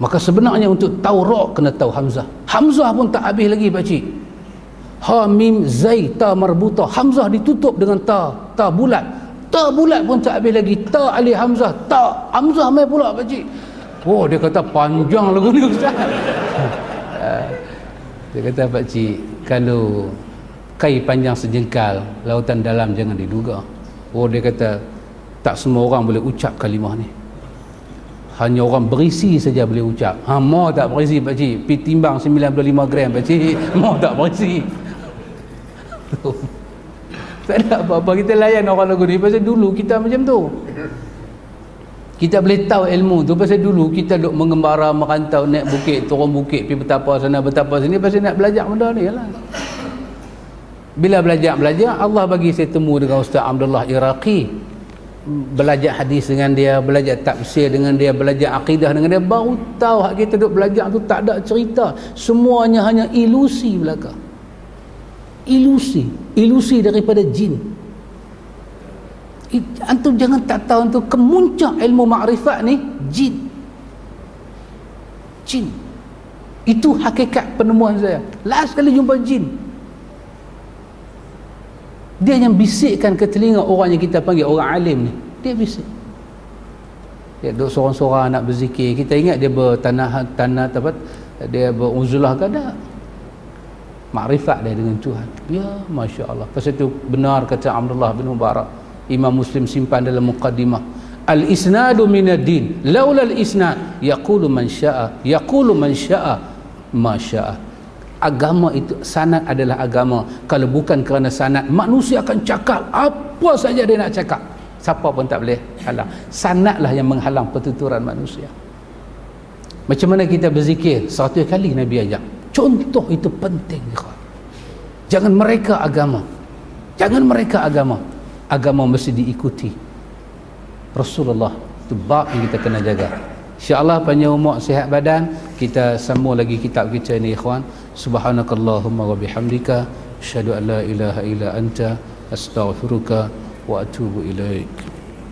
Maka sebenarnya untuk tahu ra kena tahu hamzah. Hamzah pun tak habis lagi pak cik. Ha mim zai ta marbutah hamzah ditutup dengan ta ta bulat ta bulat pun tak habis lagi. Ta alif hamzah ta hamzah mai pula pak cik. Oh dia kata panjang lagu ni ustaz. Dia kata pak cik kalau kai panjang sejengkal lautan dalam jangan diduga. Oh dia kata tak semua orang boleh ucap kalimah ni. Hanya orang berisi saja boleh ucap. Ha mau tak berisi pak cik? Pi timbang 95 gram pak cik. Mau tak berisi tak ada apa-apa. Kita layan orang lagu ni pasal dulu kita macam tu. Kita boleh tahu ilmu tu pasal dulu kita duk mengembara merantau naik bukit turun bukit pergi betapa sana betapa sini pasal nak belajar benda ni lah bila belajar-belajar Allah bagi saya temu dengan Ustaz Abdullah Iraqi. Belajar hadis dengan dia belajar tafsir dengan dia belajar akidah dengan dia baru tahu hak kita duk belajar tu tak ada cerita. Semuanya hanya ilusi belaka ilusi ilusi daripada jin. Antum jangan tak tahu untuk kemuncak ilmu makrifat ni jin. Jin. Itu hakikat penemuan saya. Last kali jumpa jin. Dia yang bisikkan ke telinga orang yang kita panggil orang alim ni. Dia bisik. Dia duduk seorang-seorang nak berzikir. Kita ingat dia bertanah tanah apa dia beruzlah ke? Ada makrifat dia dengan Tuhan. Ya Masya Allah pasal itu benar kata Abdullah bin Mubarak Imam Muslim simpan dalam muqaddimah al-isnadu minad-din. Laula al-isnad yaqulu man syaa yaqulu man syaa ma syaa agama itu sanad adalah agama. Kalau bukan kerana sanad manusia akan cakap apa saja dia nak cakap. Siapa pun tak boleh halang. Sanadlah yang menghalang pertuturan manusia. Macam mana kita berzikir? Satu kali Nabi ajak contoh itu penting jangan mereka agama. Jangan mereka agama. Agama mesti diikuti. Rasulullah itu bab yang kita kena jaga. insyaAllah panjang umur sihat badan kita sambung lagi kitab kita ini ikhwan. Subhanakallahumma wa bihamdika asyhadu an la ilaha illa anta astaghfiruka wa atubu ilaik